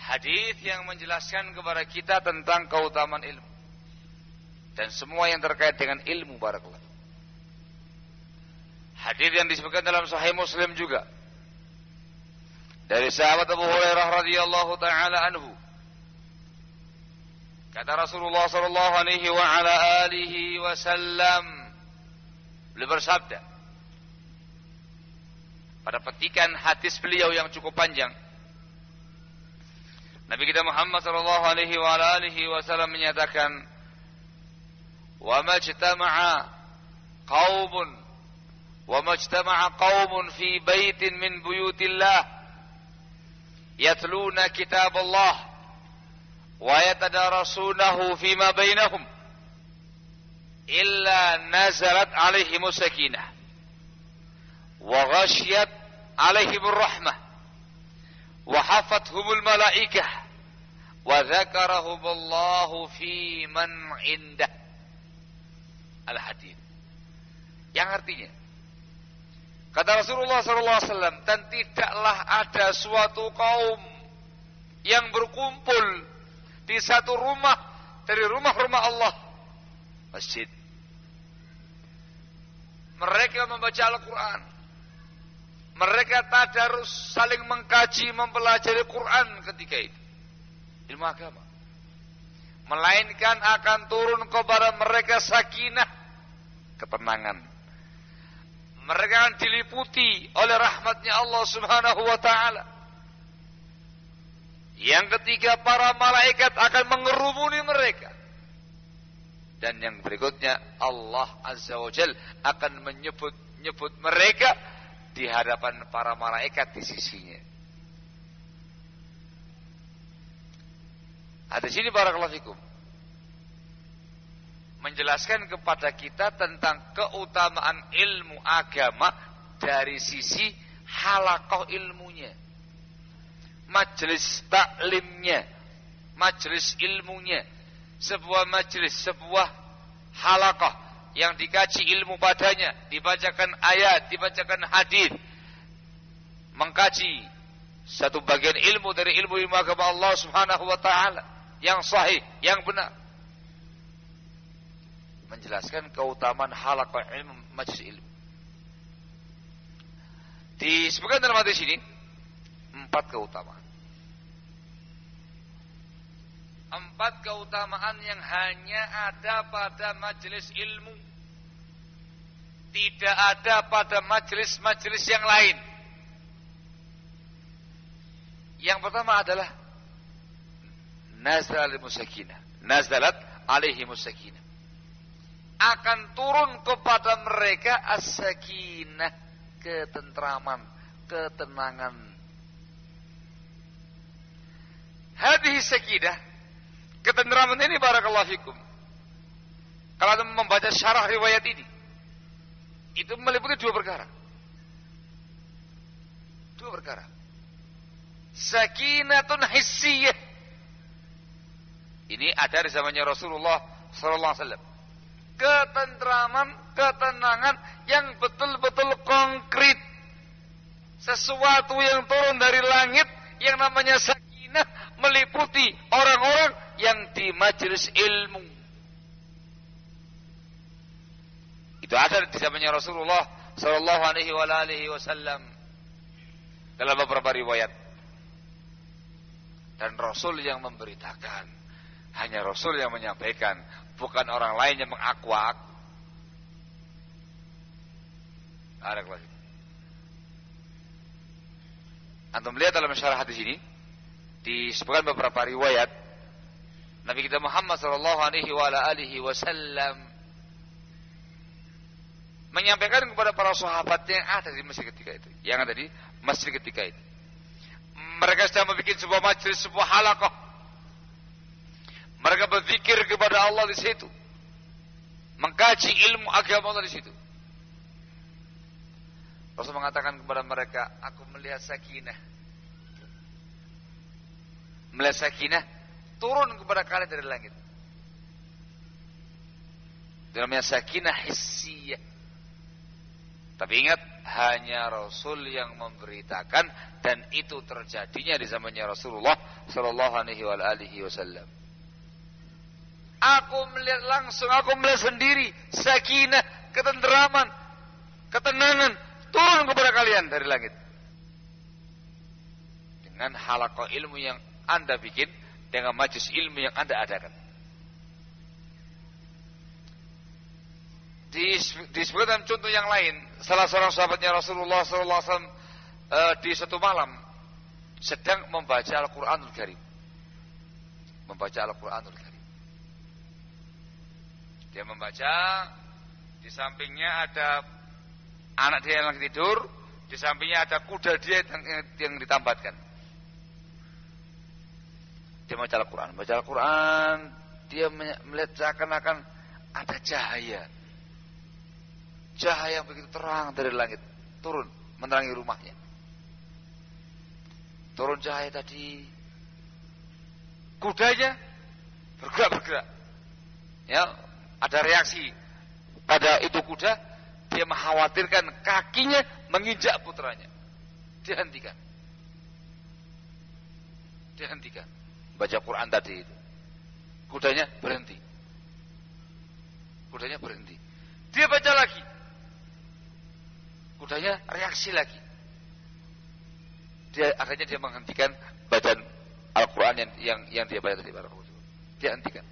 Hadis yang menjelaskan kepada kita tentang keutamaan ilmu dan semua yang terkait dengan ilmu barakallah. Hadis yang disebutkan dalam Sahih Muslim juga dari sahabat Abu Hurairah radhiyallahu taala anhu. Kata Rasulullah sallallahu alaihi wa ala alihi wasallam beliau bersabda pada petikan hadis beliau yang cukup panjang Nabi kita Muhammad sallallahu alaihi wa ala alihi wasallam menyatakan wa majtama'a qaumun wa majtama'a qaumun fi baitin min buyutillah yatluna kitab Allah ويتدارسونه فيما بينهم إلا نزلت عليهم السكينة وغشيت عليهم الرحمة وحفتهم الملائكة وذكرهم الله في من عنده al-hadid. Yang artinya kata Rasulullah SAW dan tidaklah ada suatu kaum yang berkumpul di satu rumah dari rumah-rumah Allah masjid. Mereka membaca Al-Quran. Mereka tadarus saling mengkaji, mempelajari Quran ketika itu. Ilmu agama. Melainkan akan turun kepada mereka sakinah ketenangan. Mereka akan diliputi oleh rahmatnya Allah subhanahu wa ta'ala. Yang ketiga para malaikat akan mengerumuni mereka. Dan yang berikutnya Allah azza wa jal akan menyebut-nyebut mereka di hadapan para malaikat di sisinya. Ada sini barakallahu fikum menjelaskan kepada kita tentang keutamaan ilmu agama dari sisi halakoh ilmunya. Majelis taklimnya, majelis ilmunya, sebuah majelis, sebuah halakoh yang dikaji ilmu padanya, dibacakan ayat, dibacakan hadis, mengkaji satu bagian ilmu dari ilmu-ilmu agama Allah Subhanahu wa taala yang sahih, yang benar. Menjelaskan keutamaan halaqah ilmu majlis ilmu. Disebutkan dalam hadis ini empat keutamaan. Empat keutamaan yang hanya ada pada majelis ilmu. Tidak ada pada majelis-majelis yang lain. Yang pertama adalah nazalat musakinah. Nazalat alaihi musakinah. Akan turun kepada mereka as-sakinah, ketentraman, ketenangan. Hadis sakinah, ketentraman ini barakallahu fikum. Kalau Anda membaca syarah riwayat ini, itu meliputi dua perkara. Dua perkara sakinatun hissiyah. Ini ada di zamannya Rasulullah sallallahu alaihi wasallam. Ketentraman, ketenangan yang betul-betul konkret. Sesuatu yang turun dari langit yang namanya sakinah meliputi orang-orang yang di majelis ilmu. Itu ada di zamannya Rasulullah sallallahu alaihi wasallam dalam beberapa riwayat dan Rasul yang memberitakan. Hanya Rasul yang menyampaikan, bukan orang lain yang mengaku-aku. Ada kelas. Antum lihat dalam syarah hadis ini disebutkan beberapa riwayat Nabi kita Muhammad sallallahu alaihi wasallam menyampaikan kepada para sahabat yang ada di masjid ketika itu, yang ada di masjid ketika itu. Mereka sedang membuat sebuah majlis, sebuah halaqah. Mereka berzikir kepada Allah di situ. Mengkaji ilmu agama Allah di situ. Rasul mengatakan kepada mereka, aku melihat sakinah. Melihat sakinah turun kepada kalian dari langit. Dalamnya sakinah hissiyah. Tapi ingat, hanya Rasul yang memberitakan dan itu terjadinya di zamannya Rasulullah Shallallahu Alaihi Wasallam. Aku melihat langsung, aku melihat sendiri sakinah, ketenteraman, ketenangan turun kepada kalian dari langit. Dengan halaqah ilmu yang anda bikin, dengan majlis ilmu yang anda adakan. disebutkan contoh yang lain salah seorang sahabatnya Rasulullah SAW uh, di satu malam sedang membaca Al-Quranul Karim. Membaca Al-Quranul Karim. Dia membaca di sampingnya ada anak dia yang lagi tidur di sampingnya ada kuda dia yang, yang ditambatkan dia membaca Al-Quran membaca Al-Quran dia melihat seakan-akan ada cahaya Cahaya yang begitu terang dari langit turun menerangi rumahnya. Turun cahaya tadi. Kudanya bergerak-bergerak. Ya, ada reaksi pada itu kuda, dia mengkhawatirkan kakinya menginjak putranya. Dihentikan. Dihentikan. Baca Quran tadi itu. Kudanya berhenti. Kudanya berhenti. Dia baca lagi kudanya reaksi lagi. Dia akhirnya dia menghentikan badan Al-Quran yang, yang yang dia baca tadi Dia hentikan.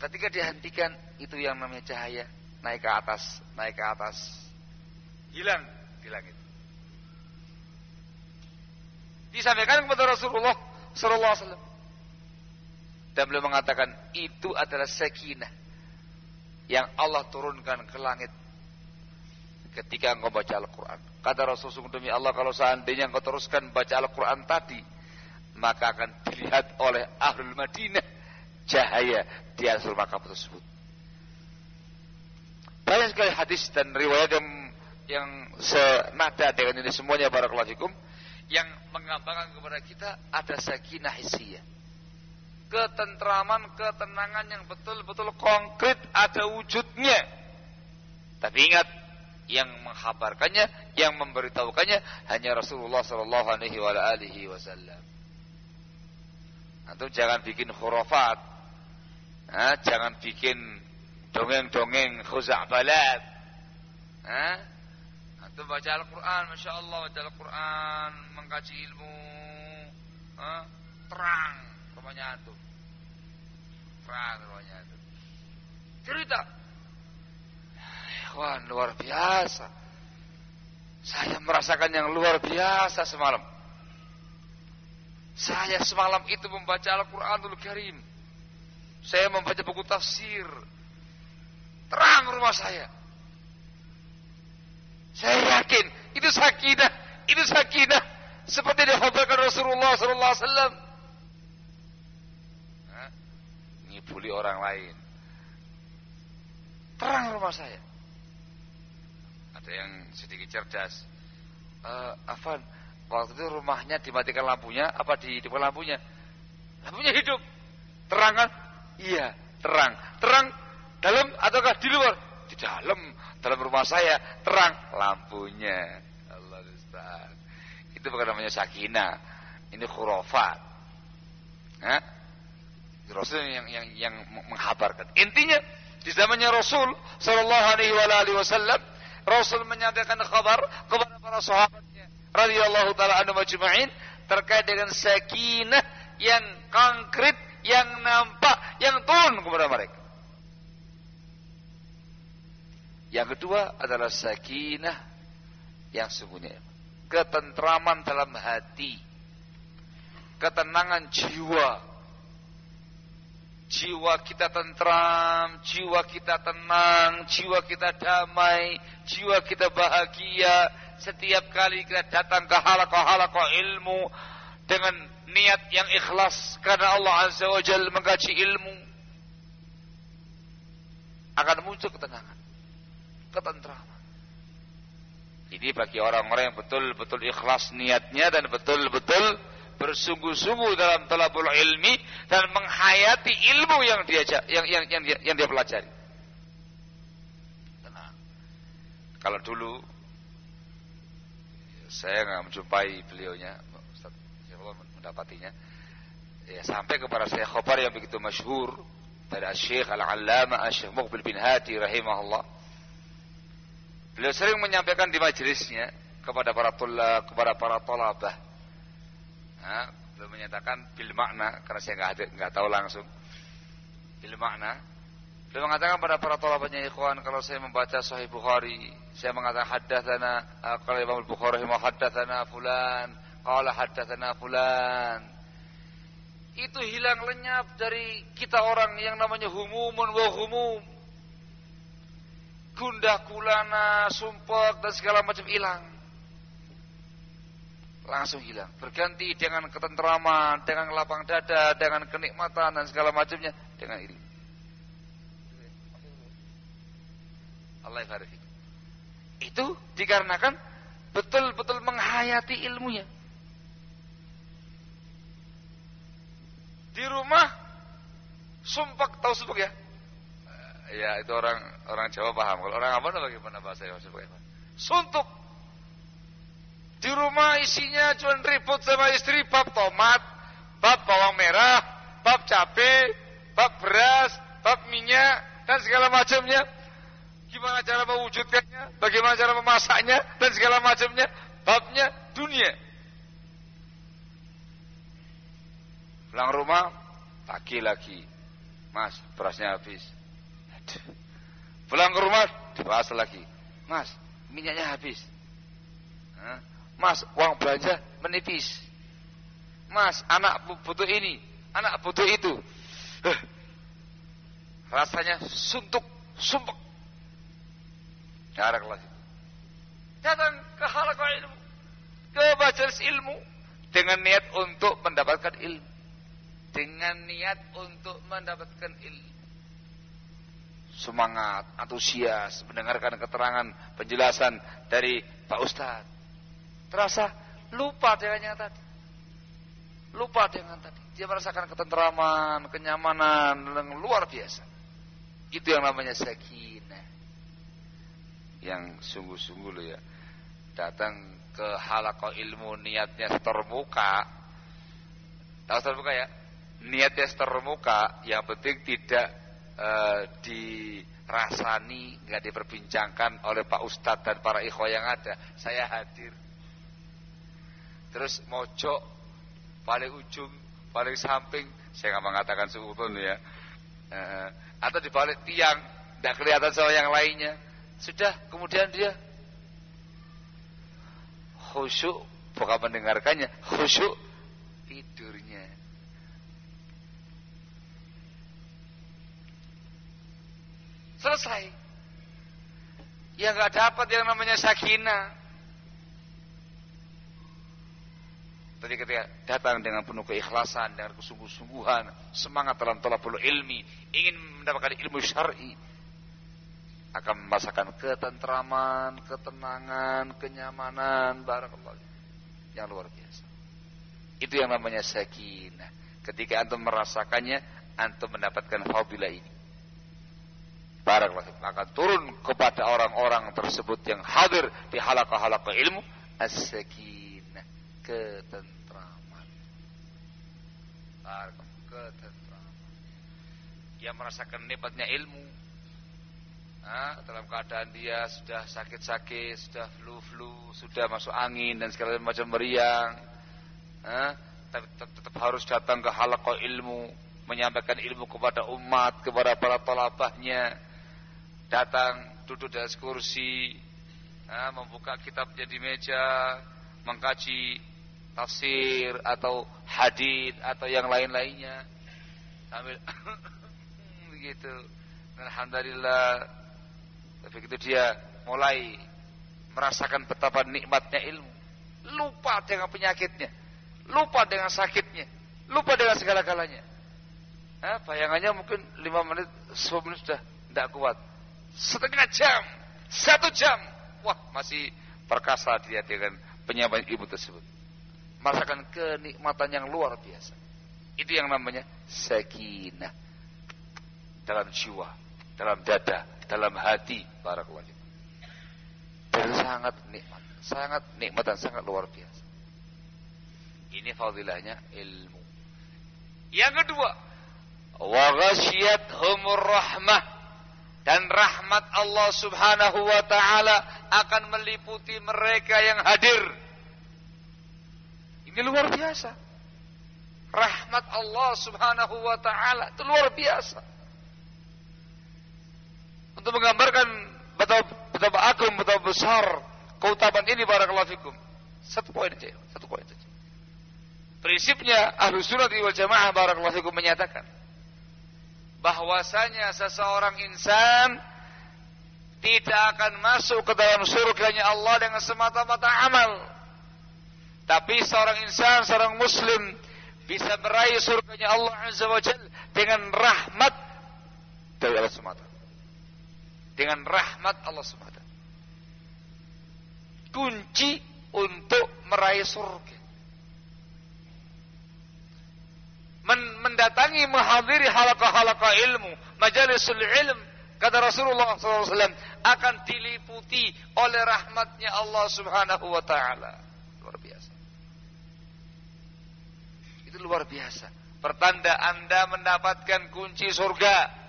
Ketika dia hentikan itu yang namanya cahaya naik ke atas, naik ke atas, hilang di langit. Disampaikan kepada Rasulullah Sallallahu Alaihi Wasallam dan beliau mengatakan itu adalah sakinah yang Allah turunkan ke langit ketika engkau baca Al-Quran. Kata Rasulullah demi Allah kalau seandainya engkau teruskan baca Al-Quran tadi, maka akan dilihat oleh Ahlul Madinah cahaya di atas makam tersebut. Banyak sekali hadis dan riwayat yang, yang senada dengan ini semuanya barakallahu yang menggambarkan kepada kita ada sakinah hissiyah. Ketentraman, ketenangan yang betul-betul konkret ada wujudnya. Tapi ingat, yang menghabarkannya, yang memberitahukannya hanya Rasulullah sallallahu alaihi wasallam. Atau jangan bikin khurafat. Jangan bikin dongeng-dongeng khuza'balat. Nah, atau baca Al-Quran, Masya Allah baca Al-Quran, mengkaji ilmu, Hah? terang rumahnya itu. Terang rumahnya itu. Cerita. Wah, luar biasa. Saya merasakan yang luar biasa semalam. Saya semalam itu membaca Al-Quranul Karim. Saya membaca buku tafsir. Terang rumah saya. Saya yakin itu sakinah, itu sakinah seperti dikhabarkan Rasulullah sallallahu alaihi wasallam. Ngibuli orang lain. Terang rumah saya. Ada yang sedikit cerdas. Uh, Afan, Waktu itu rumahnya dimatikan lampunya apa di depan lampunya? Lampunya hidup. Terang kan? Iya, terang. Terang dalam ataukah di luar? Di dalam. Dalam rumah saya terang lampunya. Allah. Itu bukan namanya sakinah. Ini khurafat. Hah? Rasul yang yang yang menghabarkan. Intinya di zamannya Rasul sallallahu alaihi wasallam Rasul menyampaikan kabar kepada para sahabat radhiyallahu taala anhu majma'in terkait dengan sakinah yang konkret, yang nampak, yang turun kepada mereka. Yang kedua adalah sakinah yang sungguhnya ketentraman dalam hati, ketenangan jiwa. Jiwa kita tentram, jiwa kita tenang, jiwa kita damai, jiwa kita bahagia, setiap kali kita datang ke halaqah-halaqah ilmu dengan niat yang ikhlas karena Allah Azza wa Jalla mengkaji ilmu akan muncul ketenangan, ketentraman. Ini bagi orang-orang yang betul-betul ikhlas niatnya dan betul-betul bersungguh-sungguh dalam talabul ilmi dan menghayati ilmu yang dia yang yang yang dia, yang dia pelajari. Tenang. Kalau dulu saya nggak menjumpai beliaunya Ustaz mendapatinya ya sampai kepada saya khobar yang begitu masyhur dari Syekh Al-Allama Syekh Muqbil bin Hadi rahimahullah beliau sering menyampaikan di majelisnya kepada para tullah kepada para tolabah nah, beliau menyatakan bil makna karena saya nggak nggak tahu langsung bil makna Beliau mengatakan pada para tolabahnya ikhwan kalau saya membaca Sahih Bukhari, saya mengatakan haddatsana kalau Imam Bukhari mau haddatsana fulan, qala haddatsana fulan. Itu hilang lenyap dari kita orang yang namanya humumun wa humum. Gundah kulana, sumpek dan segala macam hilang. Langsung hilang. Berganti dengan ketentraman, dengan lapang dada, dengan kenikmatan dan segala macamnya dengan ini. Allah itu. Itu dikarenakan betul-betul menghayati ilmunya. Di rumah sumpak tahu sumpak ya? Ya itu orang orang Jawa paham. Kalau orang apa bagaimana bahasa Jawa sumpak? Suntuk. Di rumah isinya cuma ribut sama istri bab tomat, bab bawang merah, bab cabai, bab beras, bab minyak dan segala macamnya gimana cara mewujudkannya, bagaimana cara memasaknya dan segala macamnya, babnya dunia. Pulang rumah, pagi lagi. Mas, berasnya habis. Pulang ke rumah, dibahas lagi. Mas, minyaknya habis. Mas, uang belanja menipis. Mas, anak butuh ini, anak butuh itu. Rasanya suntuk, sumpek Cara kelas itu. Datang ke halaqah ilmu. Ke majelis ilmu. Dengan niat untuk mendapatkan ilmu. Dengan niat untuk mendapatkan ilmu. Semangat, antusias, mendengarkan keterangan, penjelasan dari Pak Ustaz. Terasa lupa dengan yang tadi. Lupa dengan tadi. Dia merasakan ketentraman, kenyamanan yang luar biasa. Itu yang namanya sakit yang sungguh-sungguh loh ya. Datang ke halaqah ilmu niatnya terbuka. Tahu terbuka ya? Niatnya terbuka, yang penting tidak uh, dirasani, nggak diperbincangkan oleh Pak Ustadz dan para ikhwah yang ada. Saya hadir. Terus mojok paling ujung, paling samping, saya nggak mengatakan suudon ya. Uh, atau di balik tiang, tidak kelihatan sama yang lainnya. Sudah, kemudian dia khusyuk bukan mendengarkannya, khusyuk tidurnya. Selesai. Ya nggak dapat yang namanya sakinah. Tadi ketika datang dengan penuh keikhlasan, dengan kesungguh-sungguhan, semangat dalam tolabul ilmi, ingin mendapatkan ilmu syar'i, akan merasakan ketentraman, ketenangan, kenyamanan, barakallah. Yang luar biasa. Itu yang namanya sakinah. Ketika antum merasakannya, antum mendapatkan fadilah ini. Barakallah. Akan turun kepada orang-orang tersebut yang hadir di halaqah-halaqah ilmu. As-sakinah. Ketentraman. Ketentraman. Yang merasakan nikmatnya ilmu Nah, dalam keadaan dia sudah sakit-sakit, sudah flu-flu, sudah masuk angin dan segala macam meriang. Nah, tapi tetap, tetap harus datang ke halaqah ilmu, menyampaikan ilmu kepada umat, kepada para tolabahnya. Datang, duduk di atas kursi, nah, membuka kitab jadi meja, mengkaji tafsir atau hadith atau yang lain-lainnya. Sambil begitu. Alhamdulillah Begitu dia mulai merasakan betapa nikmatnya ilmu, lupa dengan penyakitnya, lupa dengan sakitnya, lupa dengan segala-galanya. Nah, bayangannya mungkin lima menit, sepuluh menit sudah tidak kuat. Setengah jam, satu jam, wah masih perkasa dia dengan penyampaian ilmu tersebut. Merasakan kenikmatan yang luar biasa. Itu yang namanya sakinah. Dalam jiwa, dalam dada, dalam hati barakallahu dan sangat nikmat sangat nikmat dan sangat luar biasa. Ini fadilahnya ilmu. Yang kedua wa humur rahmah dan rahmat Allah Subhanahu wa taala akan meliputi mereka yang hadir ini luar biasa rahmat Allah Subhanahu wa taala itu luar biasa untuk menggambarkan betapa, betapa agung, betapa besar keutamaan ini barakallahu fikum. Satu poin saja, satu poin saja. Prinsipnya ahlu sunnah wal jamaah barakallahu fikum menyatakan bahwasanya seseorang insan tidak akan masuk ke dalam surganya Allah dengan semata-mata amal. Tapi seorang insan, seorang muslim bisa meraih surganya Allah Azza wa Jal dengan rahmat dari Allah semata dengan rahmat Allah SWT. Kunci untuk meraih surga. Men mendatangi menghadiri halaqah-halaqah ilmu, majalisul ilm, kata Rasulullah SAW, akan diliputi oleh rahmatnya Allah Subhanahu wa taala. Luar biasa. Itu luar biasa. Pertanda Anda mendapatkan kunci surga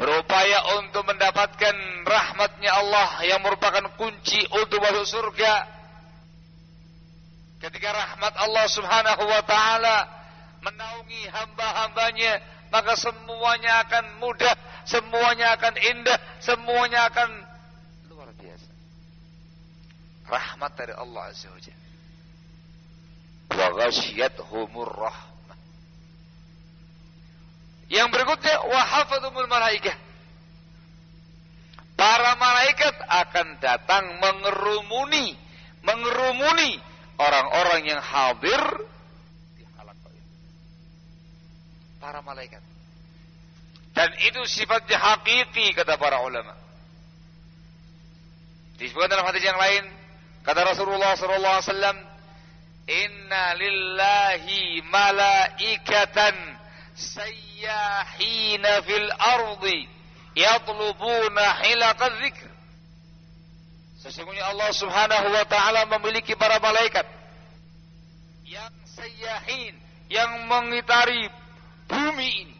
berupaya untuk mendapatkan rahmatnya Allah yang merupakan kunci untuk masuk surga. Ketika rahmat Allah subhanahu wa ta'ala menaungi hamba-hambanya, maka semuanya akan mudah, semuanya akan indah, semuanya akan luar biasa. Rahmat dari Allah azza wa jalla. Wa ghashiyatuhumur rahmat. Yang berikutnya wahafadumul malaikah. Para malaikat akan datang mengerumuni, mengerumuni orang-orang yang hadir di halaqah ini. Para malaikat. Dan itu sifatnya hakiki kata para ulama. Disebutkan dalam hadis yang lain kata Rasulullah sallallahu alaihi wasallam, "Inna lillahi malaikatan sayyahina fil ardi yatlubuna hilaqadz dzikr. Sesungguhnya Allah Subhanahu wa taala memiliki para malaikat yang sayyahin, yang mengitari bumi ini.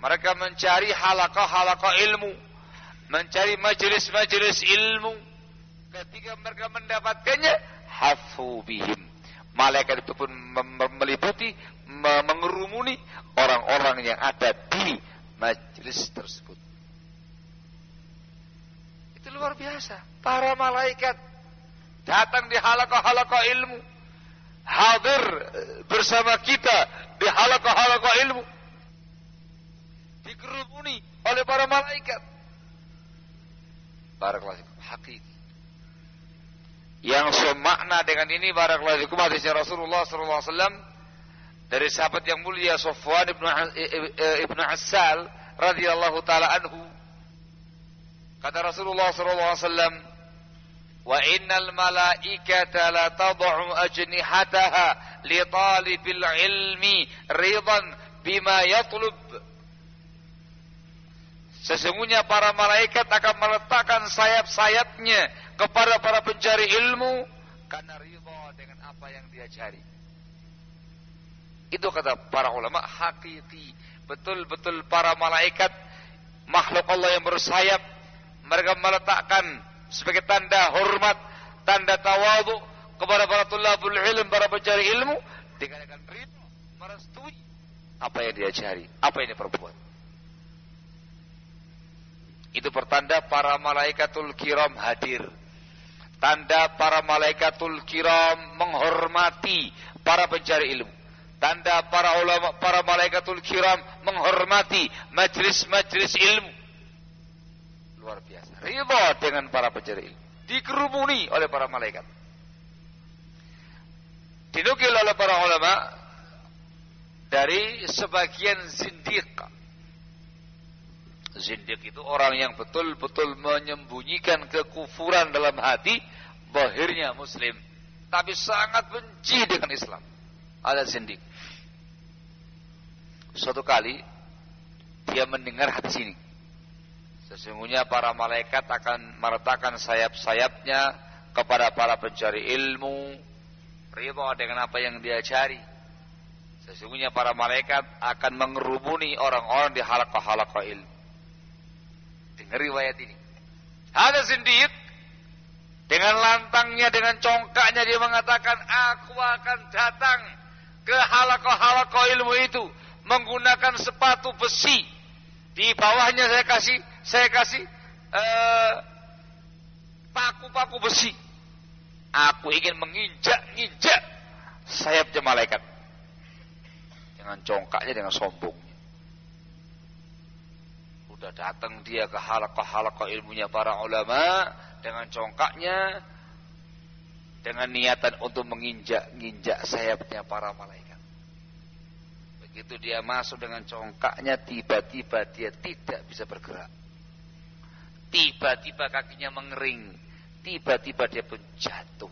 Mereka mencari halaqah-halaqah ilmu, mencari majelis-majelis ilmu. Ketika mereka mendapatkannya, hafu bihim. Malaikat itu pun meliputi, mengerumuni orang-orang yang ada di majelis tersebut. Itu luar biasa. Para malaikat datang di halaqah-halaqah ilmu. Hadir bersama kita di halaqah-halaqah ilmu. Dikerumuni oleh para malaikat. Barakallahu hakiki yang semakna dengan ini barakallahu fikum hadisnya Rasulullah wasallam dari sahabat yang mulia Sofwan ibnu ibnu Asal radhiyallahu taala anhu kata Rasulullah wasallam wa innal malaikata la tad'u ajnihataha li talibil ilmi ridan bima yatlub Sesungguhnya para malaikat akan meletakkan sayap-sayapnya kepada para pencari ilmu karena ridha dengan apa yang dia cari. Itu kata para ulama hakiki. Betul-betul para malaikat makhluk Allah yang bersayap mereka meletakkan sebagai tanda hormat, tanda tawadu kepada para tulabul ilm, para pencari ilmu dikarenakan ridha, merestui apa yang dia cari, apa yang dia perbuat. Itu pertanda para malaikatul kiram hadir. Tanda para malaikatul kiram menghormati para pencari ilmu. Tanda para ulama, para malaikatul kiram menghormati majlis-majlis ilmu. Luar biasa. Ridha dengan para pencari ilmu. Dikerumuni oleh para malaikat. Dinukil oleh para ulama dari sebagian zindiq Zindik itu orang yang betul-betul menyembunyikan kekufuran dalam hati, bahirnya muslim. Tapi sangat benci dengan Islam. Ada zindik. Suatu kali, dia mendengar hadis ini. Sesungguhnya para malaikat akan meletakkan sayap-sayapnya kepada para pencari ilmu. Ridho dengan apa yang dia cari. Sesungguhnya para malaikat akan mengerubuni orang-orang di halaqah-halaqah ilmu. Dengar riwayat ini. Ada sindik dengan lantangnya, dengan congkaknya dia mengatakan, aku akan datang ke halako-halako ilmu itu menggunakan sepatu besi. Di bawahnya saya kasih, saya kasih eh, paku-paku uh, besi. Aku ingin menginjak-injak sayapnya malaikat. Dengan congkaknya, dengan sombong. Sudah datang dia ke halaqah-halaqah ilmunya para ulama dengan congkaknya dengan niatan untuk menginjak-injak sayapnya para malaikat. Begitu dia masuk dengan congkaknya tiba-tiba dia tidak bisa bergerak. Tiba-tiba kakinya mengering, tiba-tiba dia pun jatuh.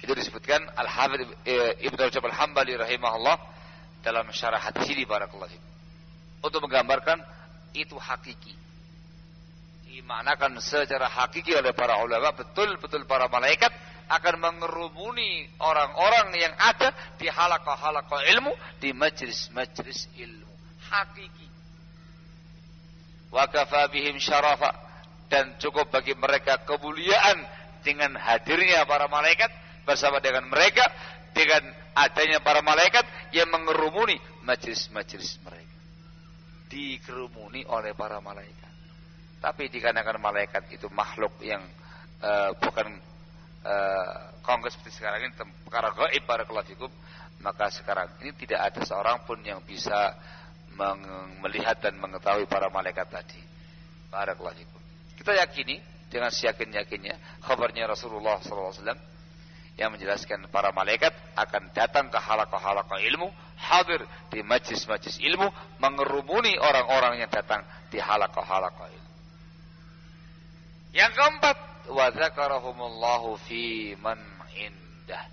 Itu disebutkan Al-Hafidz eh, Ibnu Rajab Al-Hambali rahimahullah dalam syarah hadis ini barakallahu untuk menggambarkan itu hakiki. Dimanakan secara hakiki oleh para ulama betul-betul para malaikat akan mengerumuni orang-orang yang ada di halaqah-halaqah ilmu, di majlis-majlis ilmu. Hakiki. Wa syarafa dan cukup bagi mereka kemuliaan dengan hadirnya para malaikat bersama dengan mereka dengan adanya para malaikat yang mengerumuni majlis-majlis mereka dikerumuni oleh para malaikat. Tapi dikarenakan malaikat itu makhluk yang uh, bukan uh, kongres seperti sekarang ini perkara gaib para kelafikum, maka sekarang ini tidak ada seorang pun yang bisa melihat dan mengetahui para malaikat tadi. Kelafikum. Kita yakini dengan siyakin-yakinnya kabarnya Rasulullah SAW yang menjelaskan para malaikat akan datang ke halaqah-halaqah ilmu, hadir di majlis-majlis ilmu, mengerumuni orang-orang yang datang di halaqah-halaqah ilmu. Yang keempat, wa dzakarahumullahu fi man indah.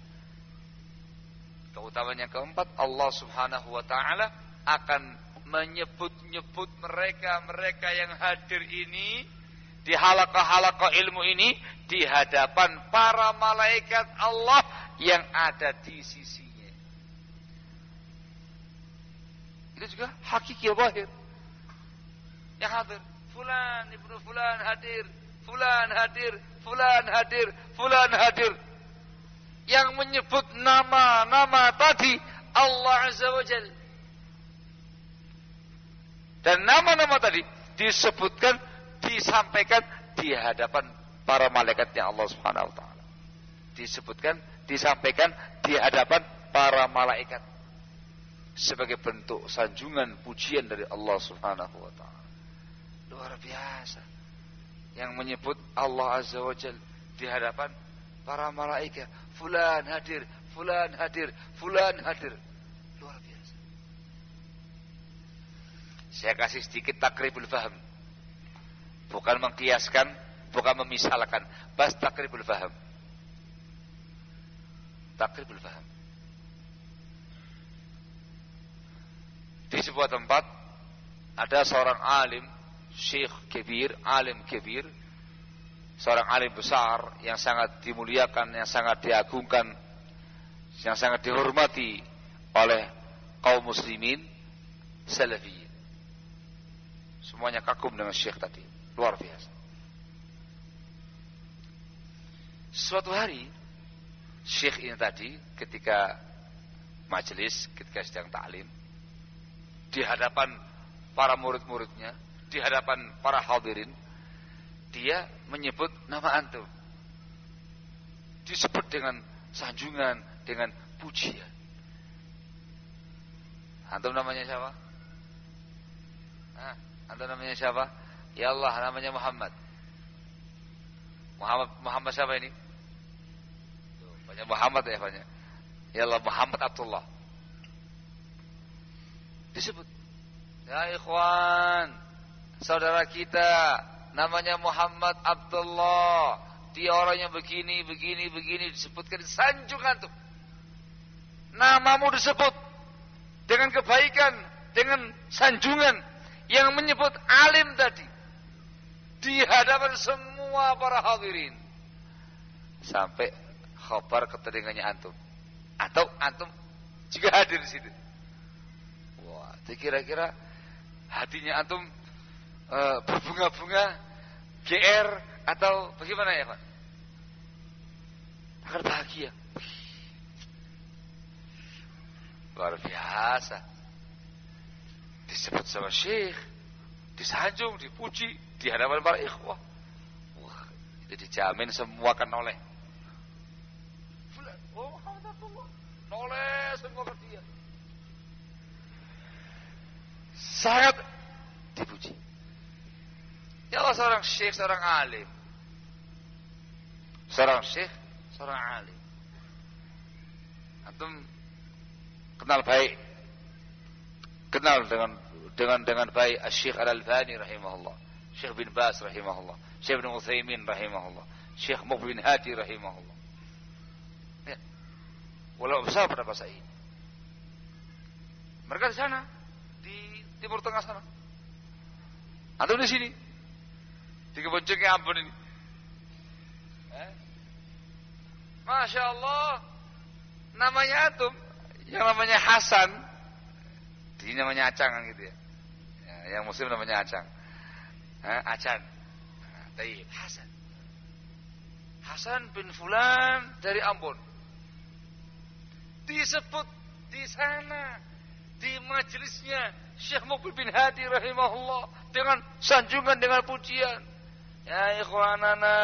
Keutamaan yang keempat, Allah Subhanahu wa taala akan menyebut-nyebut mereka-mereka yang hadir ini di halaqah-halaqah ilmu ini di hadapan para malaikat Allah yang ada di sisinya. Itu juga hakiki bahir. Yang hadir. Fulan ibnu fulan hadir. Fulan hadir. Fulan hadir. Fulan hadir. Yang menyebut nama-nama tadi Allah Azza wa Jal. Dan nama-nama tadi disebutkan disampaikan di hadapan para malaikatnya Allah Subhanahu wa taala. Disebutkan, disampaikan di hadapan para malaikat sebagai bentuk sanjungan pujian dari Allah Subhanahu wa taala. Luar biasa. Yang menyebut Allah Azza wa Jal di hadapan para malaikat, fulan hadir, fulan hadir, fulan hadir. Luar biasa. Saya kasih sedikit takribul faham bukan mengkiaskan, bukan memisalkan, bas takribul faham. Takribul faham. Di sebuah tempat ada seorang alim, syekh kebir, alim kebir, seorang alim besar yang sangat dimuliakan, yang sangat diagungkan, yang sangat dihormati oleh kaum muslimin salafiyin. Semuanya kagum dengan syekh tadi. Luar biasa. Suatu hari, Syekh ini tadi ketika majelis, ketika sedang taklim, di hadapan para murid-muridnya, di hadapan para hadirin, dia menyebut nama antum. Disebut dengan sanjungan, dengan pujian. Antum namanya siapa? Hah? Antum namanya siapa? Ya Allah namanya Muhammad. Muhammad Muhammad siapa ini? banyak Muhammad ya banyak. Ya Allah Muhammad Abdullah. Disebut. Ya ikhwan, saudara kita namanya Muhammad Abdullah. Dia orangnya begini, begini, begini disebutkan sanjungan tuh. Namamu disebut dengan kebaikan, dengan sanjungan yang menyebut alim tadi. Di hadapan semua para hadirin. Sampai khabar ke telinganya antum. Atau antum juga hadir di situ. Wah kira-kira hatinya antum e, berbunga-bunga GR atau bagaimana ya Pak? Akan bahagia. Luar biasa disebut sama syekh disanjung dipuji di hadapan para ikhwah. Wah, itu dijamin semua akan noleh. Oh, noleh semua ke dia. Sangat dipuji. Ya Allah seorang syekh, seorang alim. Seorang syekh, seorang alim. Antum kenal baik. Kenal dengan dengan dengan baik Syekh Al-Albani rahimahullah. Syekh bin Bas rahimahullah, Syekh bin Uthaymin rahimahullah, Syekh Muh bin Hadi rahimahullah. Ya. Walau besar pada masa ini. Mereka di sana, di timur tengah sana. Atau di sini. Di keboncengnya Ambon ini. Eh? Masya Allah. Namanya Atum. Yang namanya Hasan. Ini namanya Acang kan gitu ya. ya. Yang muslim namanya Acang. Acan. Taib. Hasan. Hasan bin Fulan dari Ambon. Disebut di sana di majelisnya Syekh Mukbil bin Hadi rahimahullah dengan sanjungan dengan pujian. Ya ikhwanana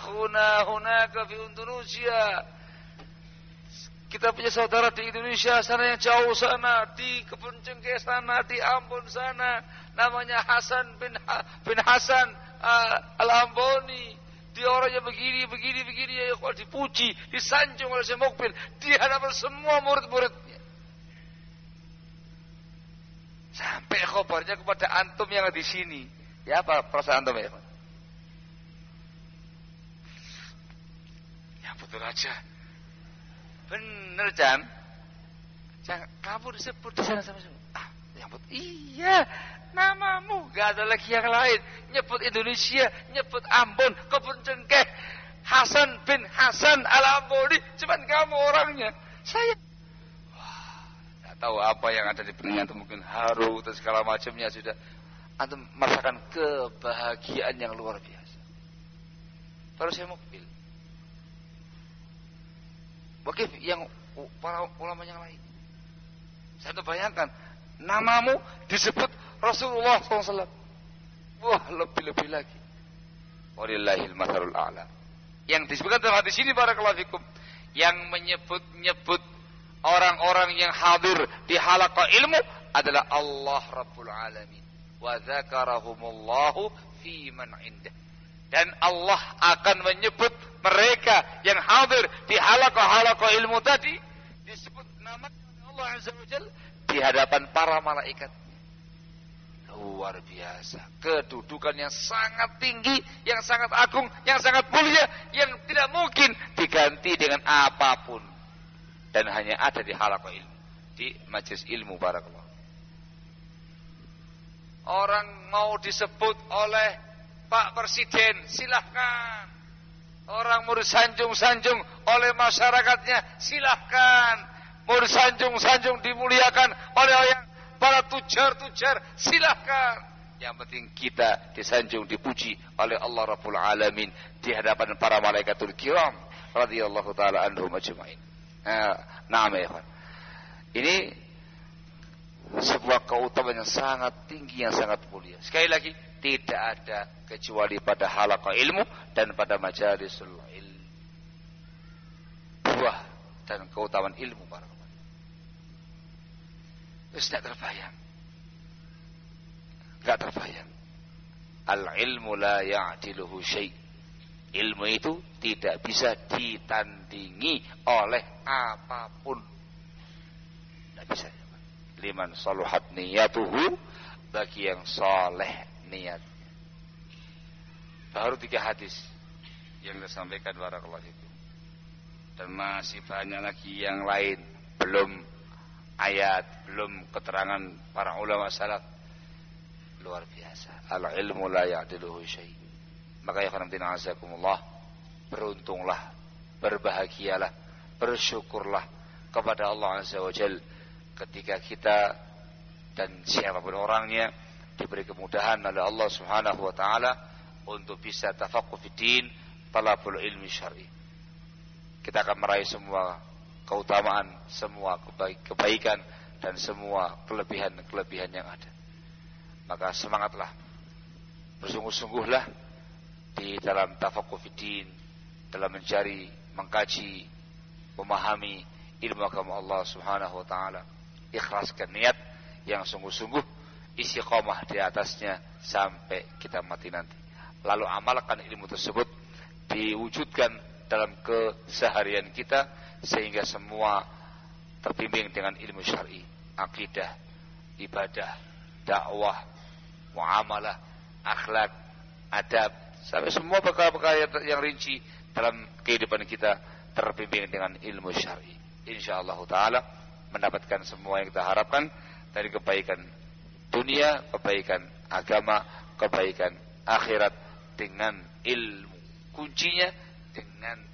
akhuna hunaka fi Indonesia. Kita punya saudara di Indonesia sana yang jauh sana, di kebun cengkeh sana, di Ambon sana, namanya Hasan bin ha bin Hasan uh, Al-Amboni. Dia orangnya begini, begini, begini ya kalau dipuji, disanjung oleh Syekh Mukbil di hadapan semua murid-muridnya. Sampai khabarnya kepada antum yang di sini. Ya apa perasaan antum ya? Ya betul aja Bener Jan. Jangan kamu disebut di sana sama sama. Ah, nyebut iya namamu. Gak ada lagi yang lain. Nyebut Indonesia nyebut Ambon kebun cengkeh Hasan bin Hasan al Amboni cuman kamu orangnya. Saya wah tahu apa yang ada di benaknya itu. Mungkin haru dan segala macamnya sudah. Antum merasakan kebahagiaan yang luar biasa. Baru saya mobil Bagaimana yang para ulama yang lain saya bayangkan namamu disebut Rasulullah SAW. Wah, lebih-lebih lagi. Walillahil matharul a'la. Yang disebutkan dalam hadis ini barakallahu fikum, yang menyebut-nyebut orang-orang yang hadir di halaqah ilmu adalah Allah Rabbul Alamin. Wa dzakarahumullahu fi man indah. Dan Allah akan menyebut mereka yang hadir di halaqah-halaqah ilmu tadi disebut nama Allah Azza wa di hadapan para malaikat. Luar biasa. Kedudukan yang sangat tinggi, yang sangat agung, yang sangat mulia, yang tidak mungkin diganti dengan apa pun. Dan hanya ada di halaqah ilmu. Di majelis ilmu barakallah. Orang mau disebut oleh Pak Presiden, silahkan. Orang mau disanjung-sanjung oleh masyarakatnya, silahkan mau disanjung-sanjung dimuliakan oleh yang para tujar-tujar silahkan yang penting kita disanjung dipuji oleh Allah Rabbul Alamin di hadapan para malaikatul kiram radhiyallahu taala anhum ajmain. Nah, ya Ini sebuah keutamaan yang sangat tinggi yang sangat mulia. Sekali lagi tidak ada kecuali pada halaqah ilmu dan pada majalisul ilmu. Buah dan keutamaan ilmu para Terus tidak terbayang. Tidak terbayang. Al-ilmu la ya'diluhu syai' Ilmu itu tidak bisa ditandingi oleh apa pun. Tidak bisa. Liman saluhat niyatuhu bagi yang soleh niatnya. Baru tiga hadis yang disampaikan barakallahu itu. Dan masih banyak lagi yang lain belum ayat, belum keterangan para ulama salaf. Luar biasa. Al ilmu la ya'diluhu syai. Maka ya khanatina azakumullah, beruntunglah, berbahagialah, bersyukurlah kepada Allah Azza wa Jal ketika kita dan siapa pun orangnya diberi kemudahan oleh Allah Subhanahu wa taala untuk bisa tafaqquh fi din, talabul ilmi syar'i. Kita akan meraih semua keutamaan, semua kebaikan dan semua kelebihan-kelebihan yang ada. Maka semangatlah, bersungguh-sungguhlah di dalam tafakufidin, dalam mencari, mengkaji, memahami ilmu agama Allah Subhanahu wa taala. Ikhlaskan niat yang sungguh-sungguh istiqomah di atasnya sampai kita mati nanti. Lalu amalkan ilmu tersebut diwujudkan dalam keseharian kita sehingga semua terbimbing dengan ilmu syar'i, akidah, ibadah, dakwah, muamalah, akhlak, adab, sampai semua perkara-perkara yang rinci dalam kehidupan kita terbimbing dengan ilmu syar'i. Insyaallah taala mendapatkan semua yang kita harapkan dari kebaikan dunia, kebaikan agama, kebaikan akhirat dengan ilmu. Kuncinya dengan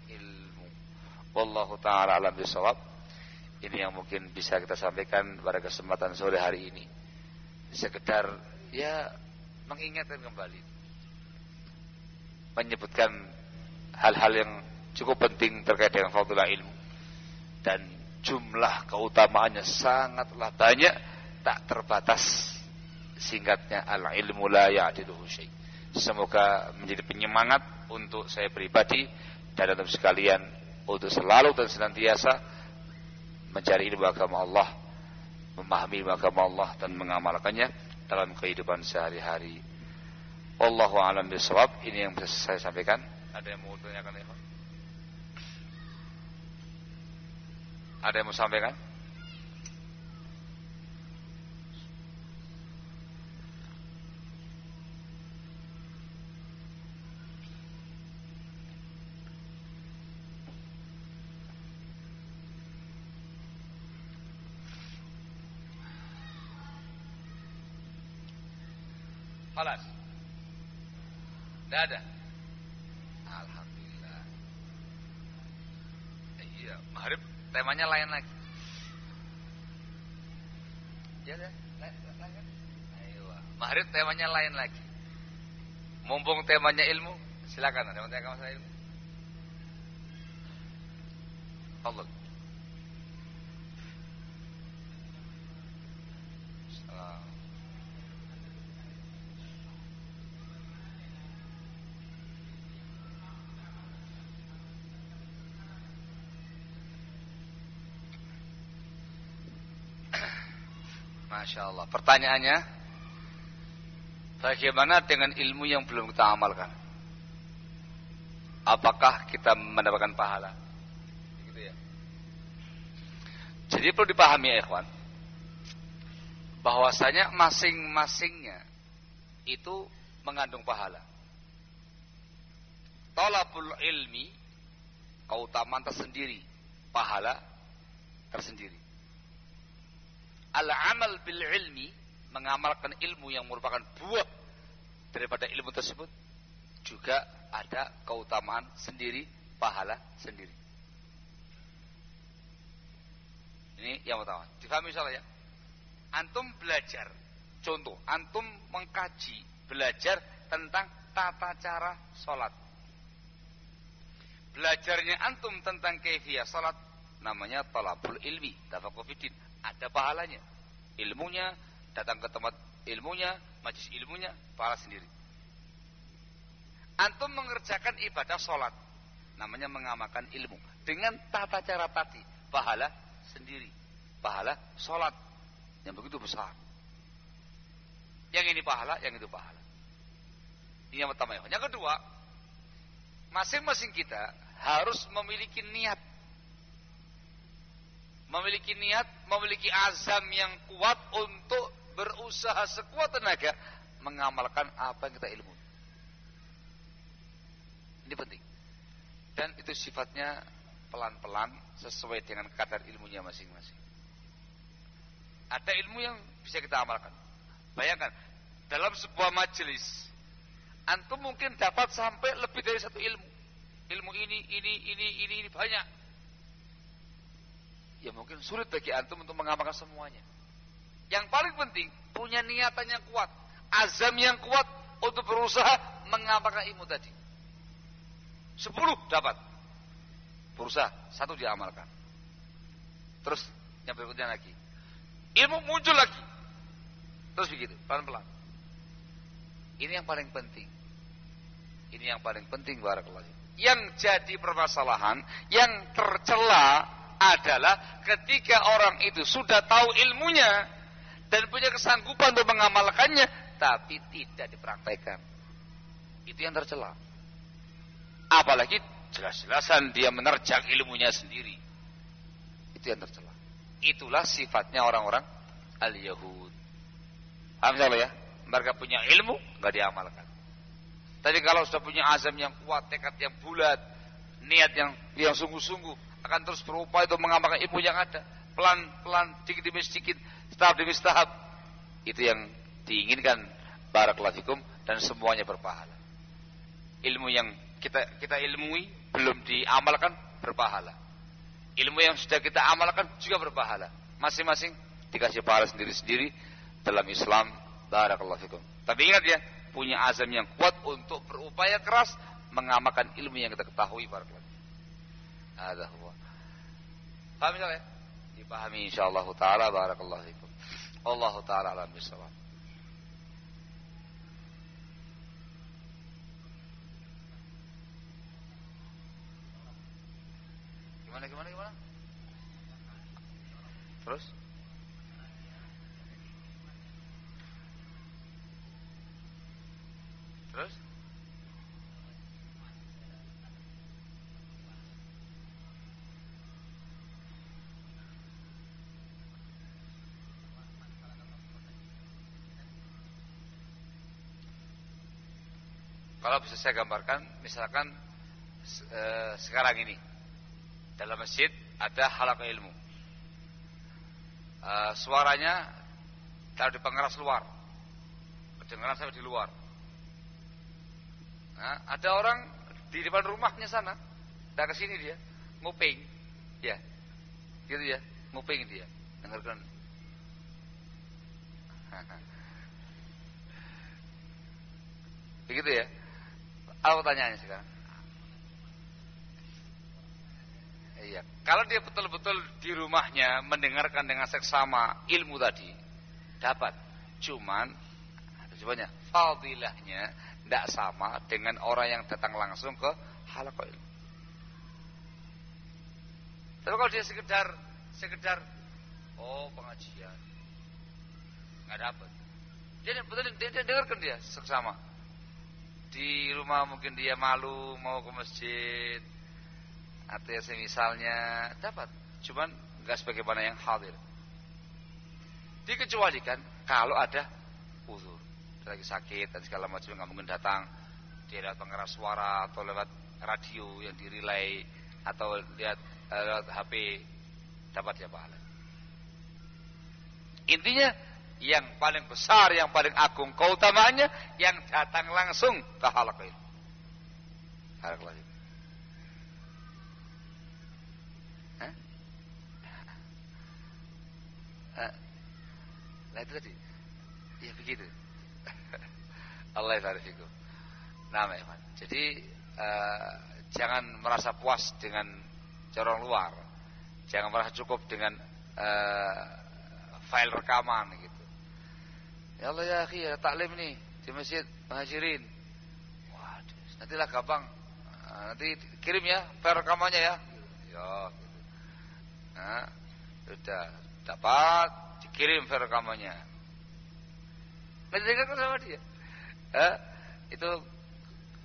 Wallahu taala alam bisawab. Ini yang mungkin bisa kita sampaikan pada kesempatan sore hari ini. Sekedar ya mengingatkan kembali. Menyebutkan hal-hal yang cukup penting terkait dengan fadilah ilmu. Dan jumlah keutamaannya sangatlah banyak, tak terbatas. Singkatnya al-ilmu la ya'diluhu syai. Semoga menjadi penyemangat untuk saya pribadi dan untuk sekalian untuk selalu dan senantiasa mencari ilmu agama Allah, memahami ilmu agama Allah dan mengamalkannya dalam kehidupan sehari-hari. Wallahu a'lam bishawab. Ini yang bisa saya sampaikan. Ada yang mau tanyakan ya? Ada yang mau sampaikan? Alas. Tidak ada. Alhamdulillah. Eh, iya, maghrib temanya lain lagi. Ya deh, lain, lain. Ayo, maghrib temanya lain lagi. Mumpung temanya ilmu, silakan ada yang masalah ilmu. Allah. Masya Allah. Pertanyaannya, bagaimana dengan ilmu yang belum kita amalkan? Apakah kita mendapatkan pahala? Gitu ya. Jadi perlu dipahami ya ikhwan, bahwasanya masing-masingnya itu mengandung pahala. Talabul ilmi keutamaan tersendiri, pahala tersendiri al-amal bil ilmi mengamalkan ilmu yang merupakan buah daripada ilmu tersebut juga ada keutamaan sendiri, pahala sendiri. Ini yang pertama. Difahami salah ya? Antum belajar. Contoh, antum mengkaji, belajar tentang tata cara sholat. Belajarnya antum tentang kefiah sholat namanya talabul ilmi, tafakufidin ada pahalanya. Ilmunya, datang ke tempat ilmunya, majlis ilmunya, pahala sendiri. Antum mengerjakan ibadah sholat, namanya mengamalkan ilmu. Dengan tata cara tadi, pahala sendiri. Pahala sholat, yang begitu besar. Yang ini pahala, yang itu pahala. Ini yang pertama. Yang kedua, masing-masing kita harus memiliki niat memiliki niat, memiliki azam yang kuat untuk berusaha sekuat tenaga mengamalkan apa yang kita ilmu. Ini penting. Dan itu sifatnya pelan-pelan sesuai dengan kadar ilmunya masing-masing. Ada ilmu yang bisa kita amalkan. Bayangkan, dalam sebuah majelis, antum mungkin dapat sampai lebih dari satu ilmu. Ilmu ini, ini, ini, ini, ini banyak ya mungkin sulit bagi antum untuk mengamalkan semuanya. Yang paling penting punya niatan yang kuat, azam yang kuat untuk berusaha mengamalkan ilmu tadi. Sepuluh dapat, berusaha satu diamalkan. Terus yang berikutnya lagi, ilmu muncul lagi, terus begitu pelan-pelan. Ini yang paling penting. Ini yang paling penting barakallahu. Yang jadi permasalahan, yang tercela adalah ketika orang itu sudah tahu ilmunya dan punya kesanggupan untuk mengamalkannya tapi tidak dipraktekkan. Itu yang tercela. Apalagi jelas-jelasan dia menerjang ilmunya sendiri. Itu yang tercela. Itulah sifatnya orang-orang al-Yahud. Paham ya? Mereka punya ilmu, nggak diamalkan. Tapi kalau sudah punya azam yang kuat, tekad yang bulat, niat yang yang sungguh-sungguh, akan terus berupaya untuk mengamalkan ilmu yang ada. Pelan-pelan sedikit demi sedikit tahap demi tahap itu yang diinginkan. Barakallahu dan semuanya berpahala. Ilmu yang kita kita ilmui belum diamalkan berpahala. Ilmu yang sudah kita amalkan juga berpahala. Masing-masing dikasih pahala sendiri-sendiri dalam Islam. Barakallahu tapi ingat ya punya azam yang kuat untuk berupaya keras mengamalkan ilmu yang kita ketahui barakallahu هذا هو. فهمت يا يفهمي إن شاء الله تعالى. بارك الله فيكم. والله تعالى على بالصواب. gimana gimana gimana terus Kalau bisa saya gambarkan, misalkan e, sekarang ini dalam masjid ada halak ilmu. E, suaranya taruh di pengeras luar, kedengaran sampai di luar. Nah, ada orang di depan rumahnya sana, dah ke sini dia, nguping, ya, gitu ya, nguping dia, dengarkan. Begitu ya. Apa pertanyaannya sekarang? Iya. Kalau dia betul-betul di rumahnya mendengarkan dengan seksama ilmu tadi, dapat. Cuman, cobanya, fadilahnya tidak sama dengan orang yang datang langsung ke halaqah ilmu. Tapi kalau dia sekedar sekedar oh pengajian nggak dapat. Dia betul dia, dia dengarkan dia seksama. Di rumah mungkin dia malu mau ke masjid, atau yang semisalnya dapat cuman nggak sebagaimana yang hadir. Dikecualikan kalau ada uzur. Lagi sakit dan segala macam nggak mungkin datang. Dia lewat pengeras suara atau lewat radio yang dirilai atau lihat uh, lewat HP dapat ya pahala. Intinya yang paling besar yang paling agung keutamaannya yang datang langsung ke halaqah itu halaqah Nah itu tadi. Ya begitu. Allah itu. Nah, Evan. Jadi uh, jangan merasa puas dengan corong luar. Jangan merasa cukup dengan uh, file rekaman gitu. Ya Allah ya akhi ya taklim nih di masjid Muhajirin. Waduh, nantilah gampang. Uh, nanti kirim ya file rekamannya ya. Ya gitu. Nah, sudah dapat dikirim rekamannya. Mendengarkan sama dia. Eh, itu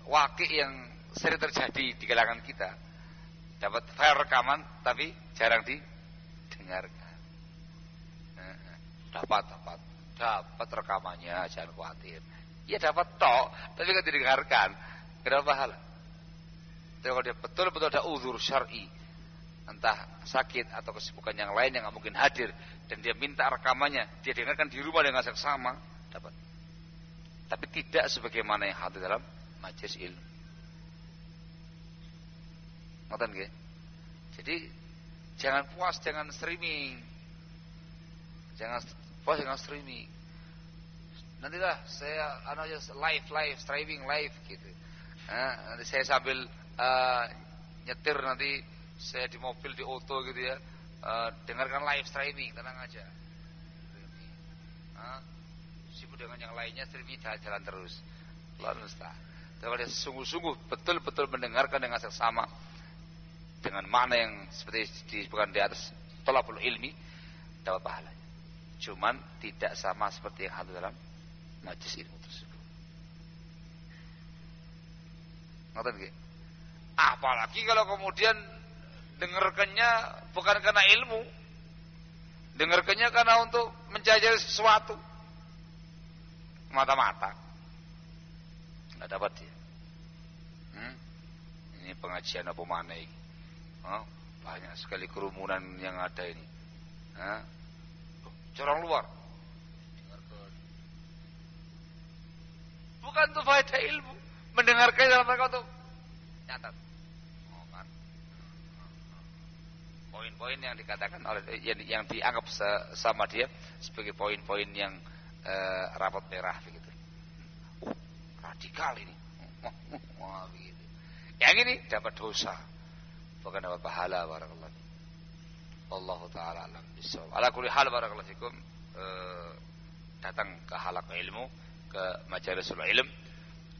wakil yang sering terjadi di kalangan kita. Dapat file rekaman tapi jarang didengarkan. Eh, dapat, dapat, dapat rekamannya, jangan khawatir. Ya dapat tok, tapi kan didengarkan. Kenapa hal? Tapi kalau dia betul-betul ada uzur syar'i, entah sakit atau kesibukan yang lain yang nggak mungkin hadir dan dia minta rekamannya dia dengarkan di rumah dengan seksama dapat tapi tidak sebagaimana yang hadir dalam majelis ilmu ngoten nggih jadi jangan puas dengan streaming jangan puas dengan streaming nantilah saya anu aja live live streaming live gitu. Nah, nanti saya sambil uh, nyetir nanti saya di mobil di auto gitu ya. Uh, dengarkan live streaming tenang aja. Uh, sibuk dengan yang lainnya streaming jalan-jalan terus. Lalu kalau dia sungguh-sungguh betul-betul mendengarkan dengan seksama dengan makna yang seperti disebutkan di atas tolapul ilmi dapat pahala cuman tidak sama seperti yang ada dalam majlis ilmu tersebut. Ngerti apalagi kalau kemudian dengarkannya bukan karena ilmu. Dengarkannya karena untuk mencari sesuatu. Mata-mata. Nggak dapat dia. Hmm? ini pengajian apa mana ini? Oh, banyak sekali kerumunan yang ada ini? Corong luar bukan untuk faedah ilmu mendengarkan dalam mereka untuk catat poin-poin yang dikatakan oleh yang, yang dianggap sama dia sebagai poin-poin yang uh, rapot merah begitu. Uh, radikal ini. Wah, begitu. Yang ini dapat dosa, bukan dapat pahala barakallahu. Allah taala alam bisawab. Ala kulli hal barakallahu fikum uh, datang ke halaq ilmu, ke majalisul ilm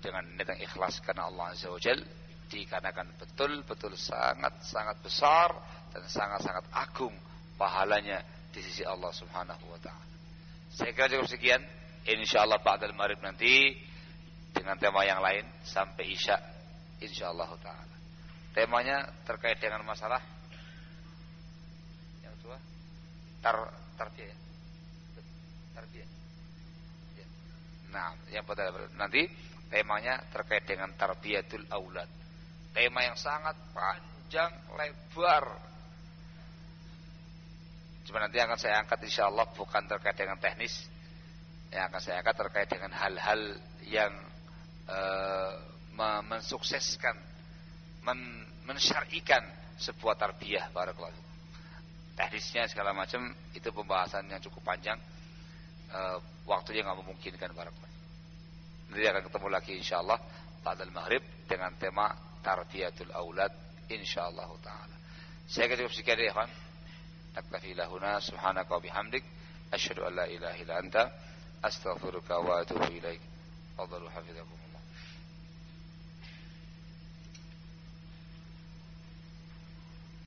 dengan niat ikhlas karena Allah Azza wa Jalla dikarenakan betul-betul sangat-sangat besar dan sangat-sangat agung pahalanya di sisi Allah Subhanahu wa taala. Saya kira cukup sekian. Insyaallah ba'dal maghrib nanti dengan tema yang lain sampai Isya insyaallah taala. Temanya terkait dengan masalah yang tua tar tarbiyah. Tarbiyah. Ya. Nah, yang pada nanti temanya terkait dengan tarbiyatul aulad. Tema yang sangat panjang lebar Cuma nanti akan saya angkat insya Allah bukan terkait dengan teknis, yang akan saya angkat terkait dengan hal-hal yang uh, mensukseskan men mensyar'ikan sebuah tarbiyah barakallahu teknisnya segala macam itu pembahasan yang cukup panjang uh, waktunya nggak memungkinkan barakallahu nanti akan ketemu lagi insyaallah ba'dal maghrib dengan tema tarbiyatul aulad insyaallah taala saya cukup sekian ya kan naktafi lahuna subhanaka wa bihamdik asyhadu an la ilaha illa anta astaghfiruka wa atubu ilaik. Fadhalu hafizakum.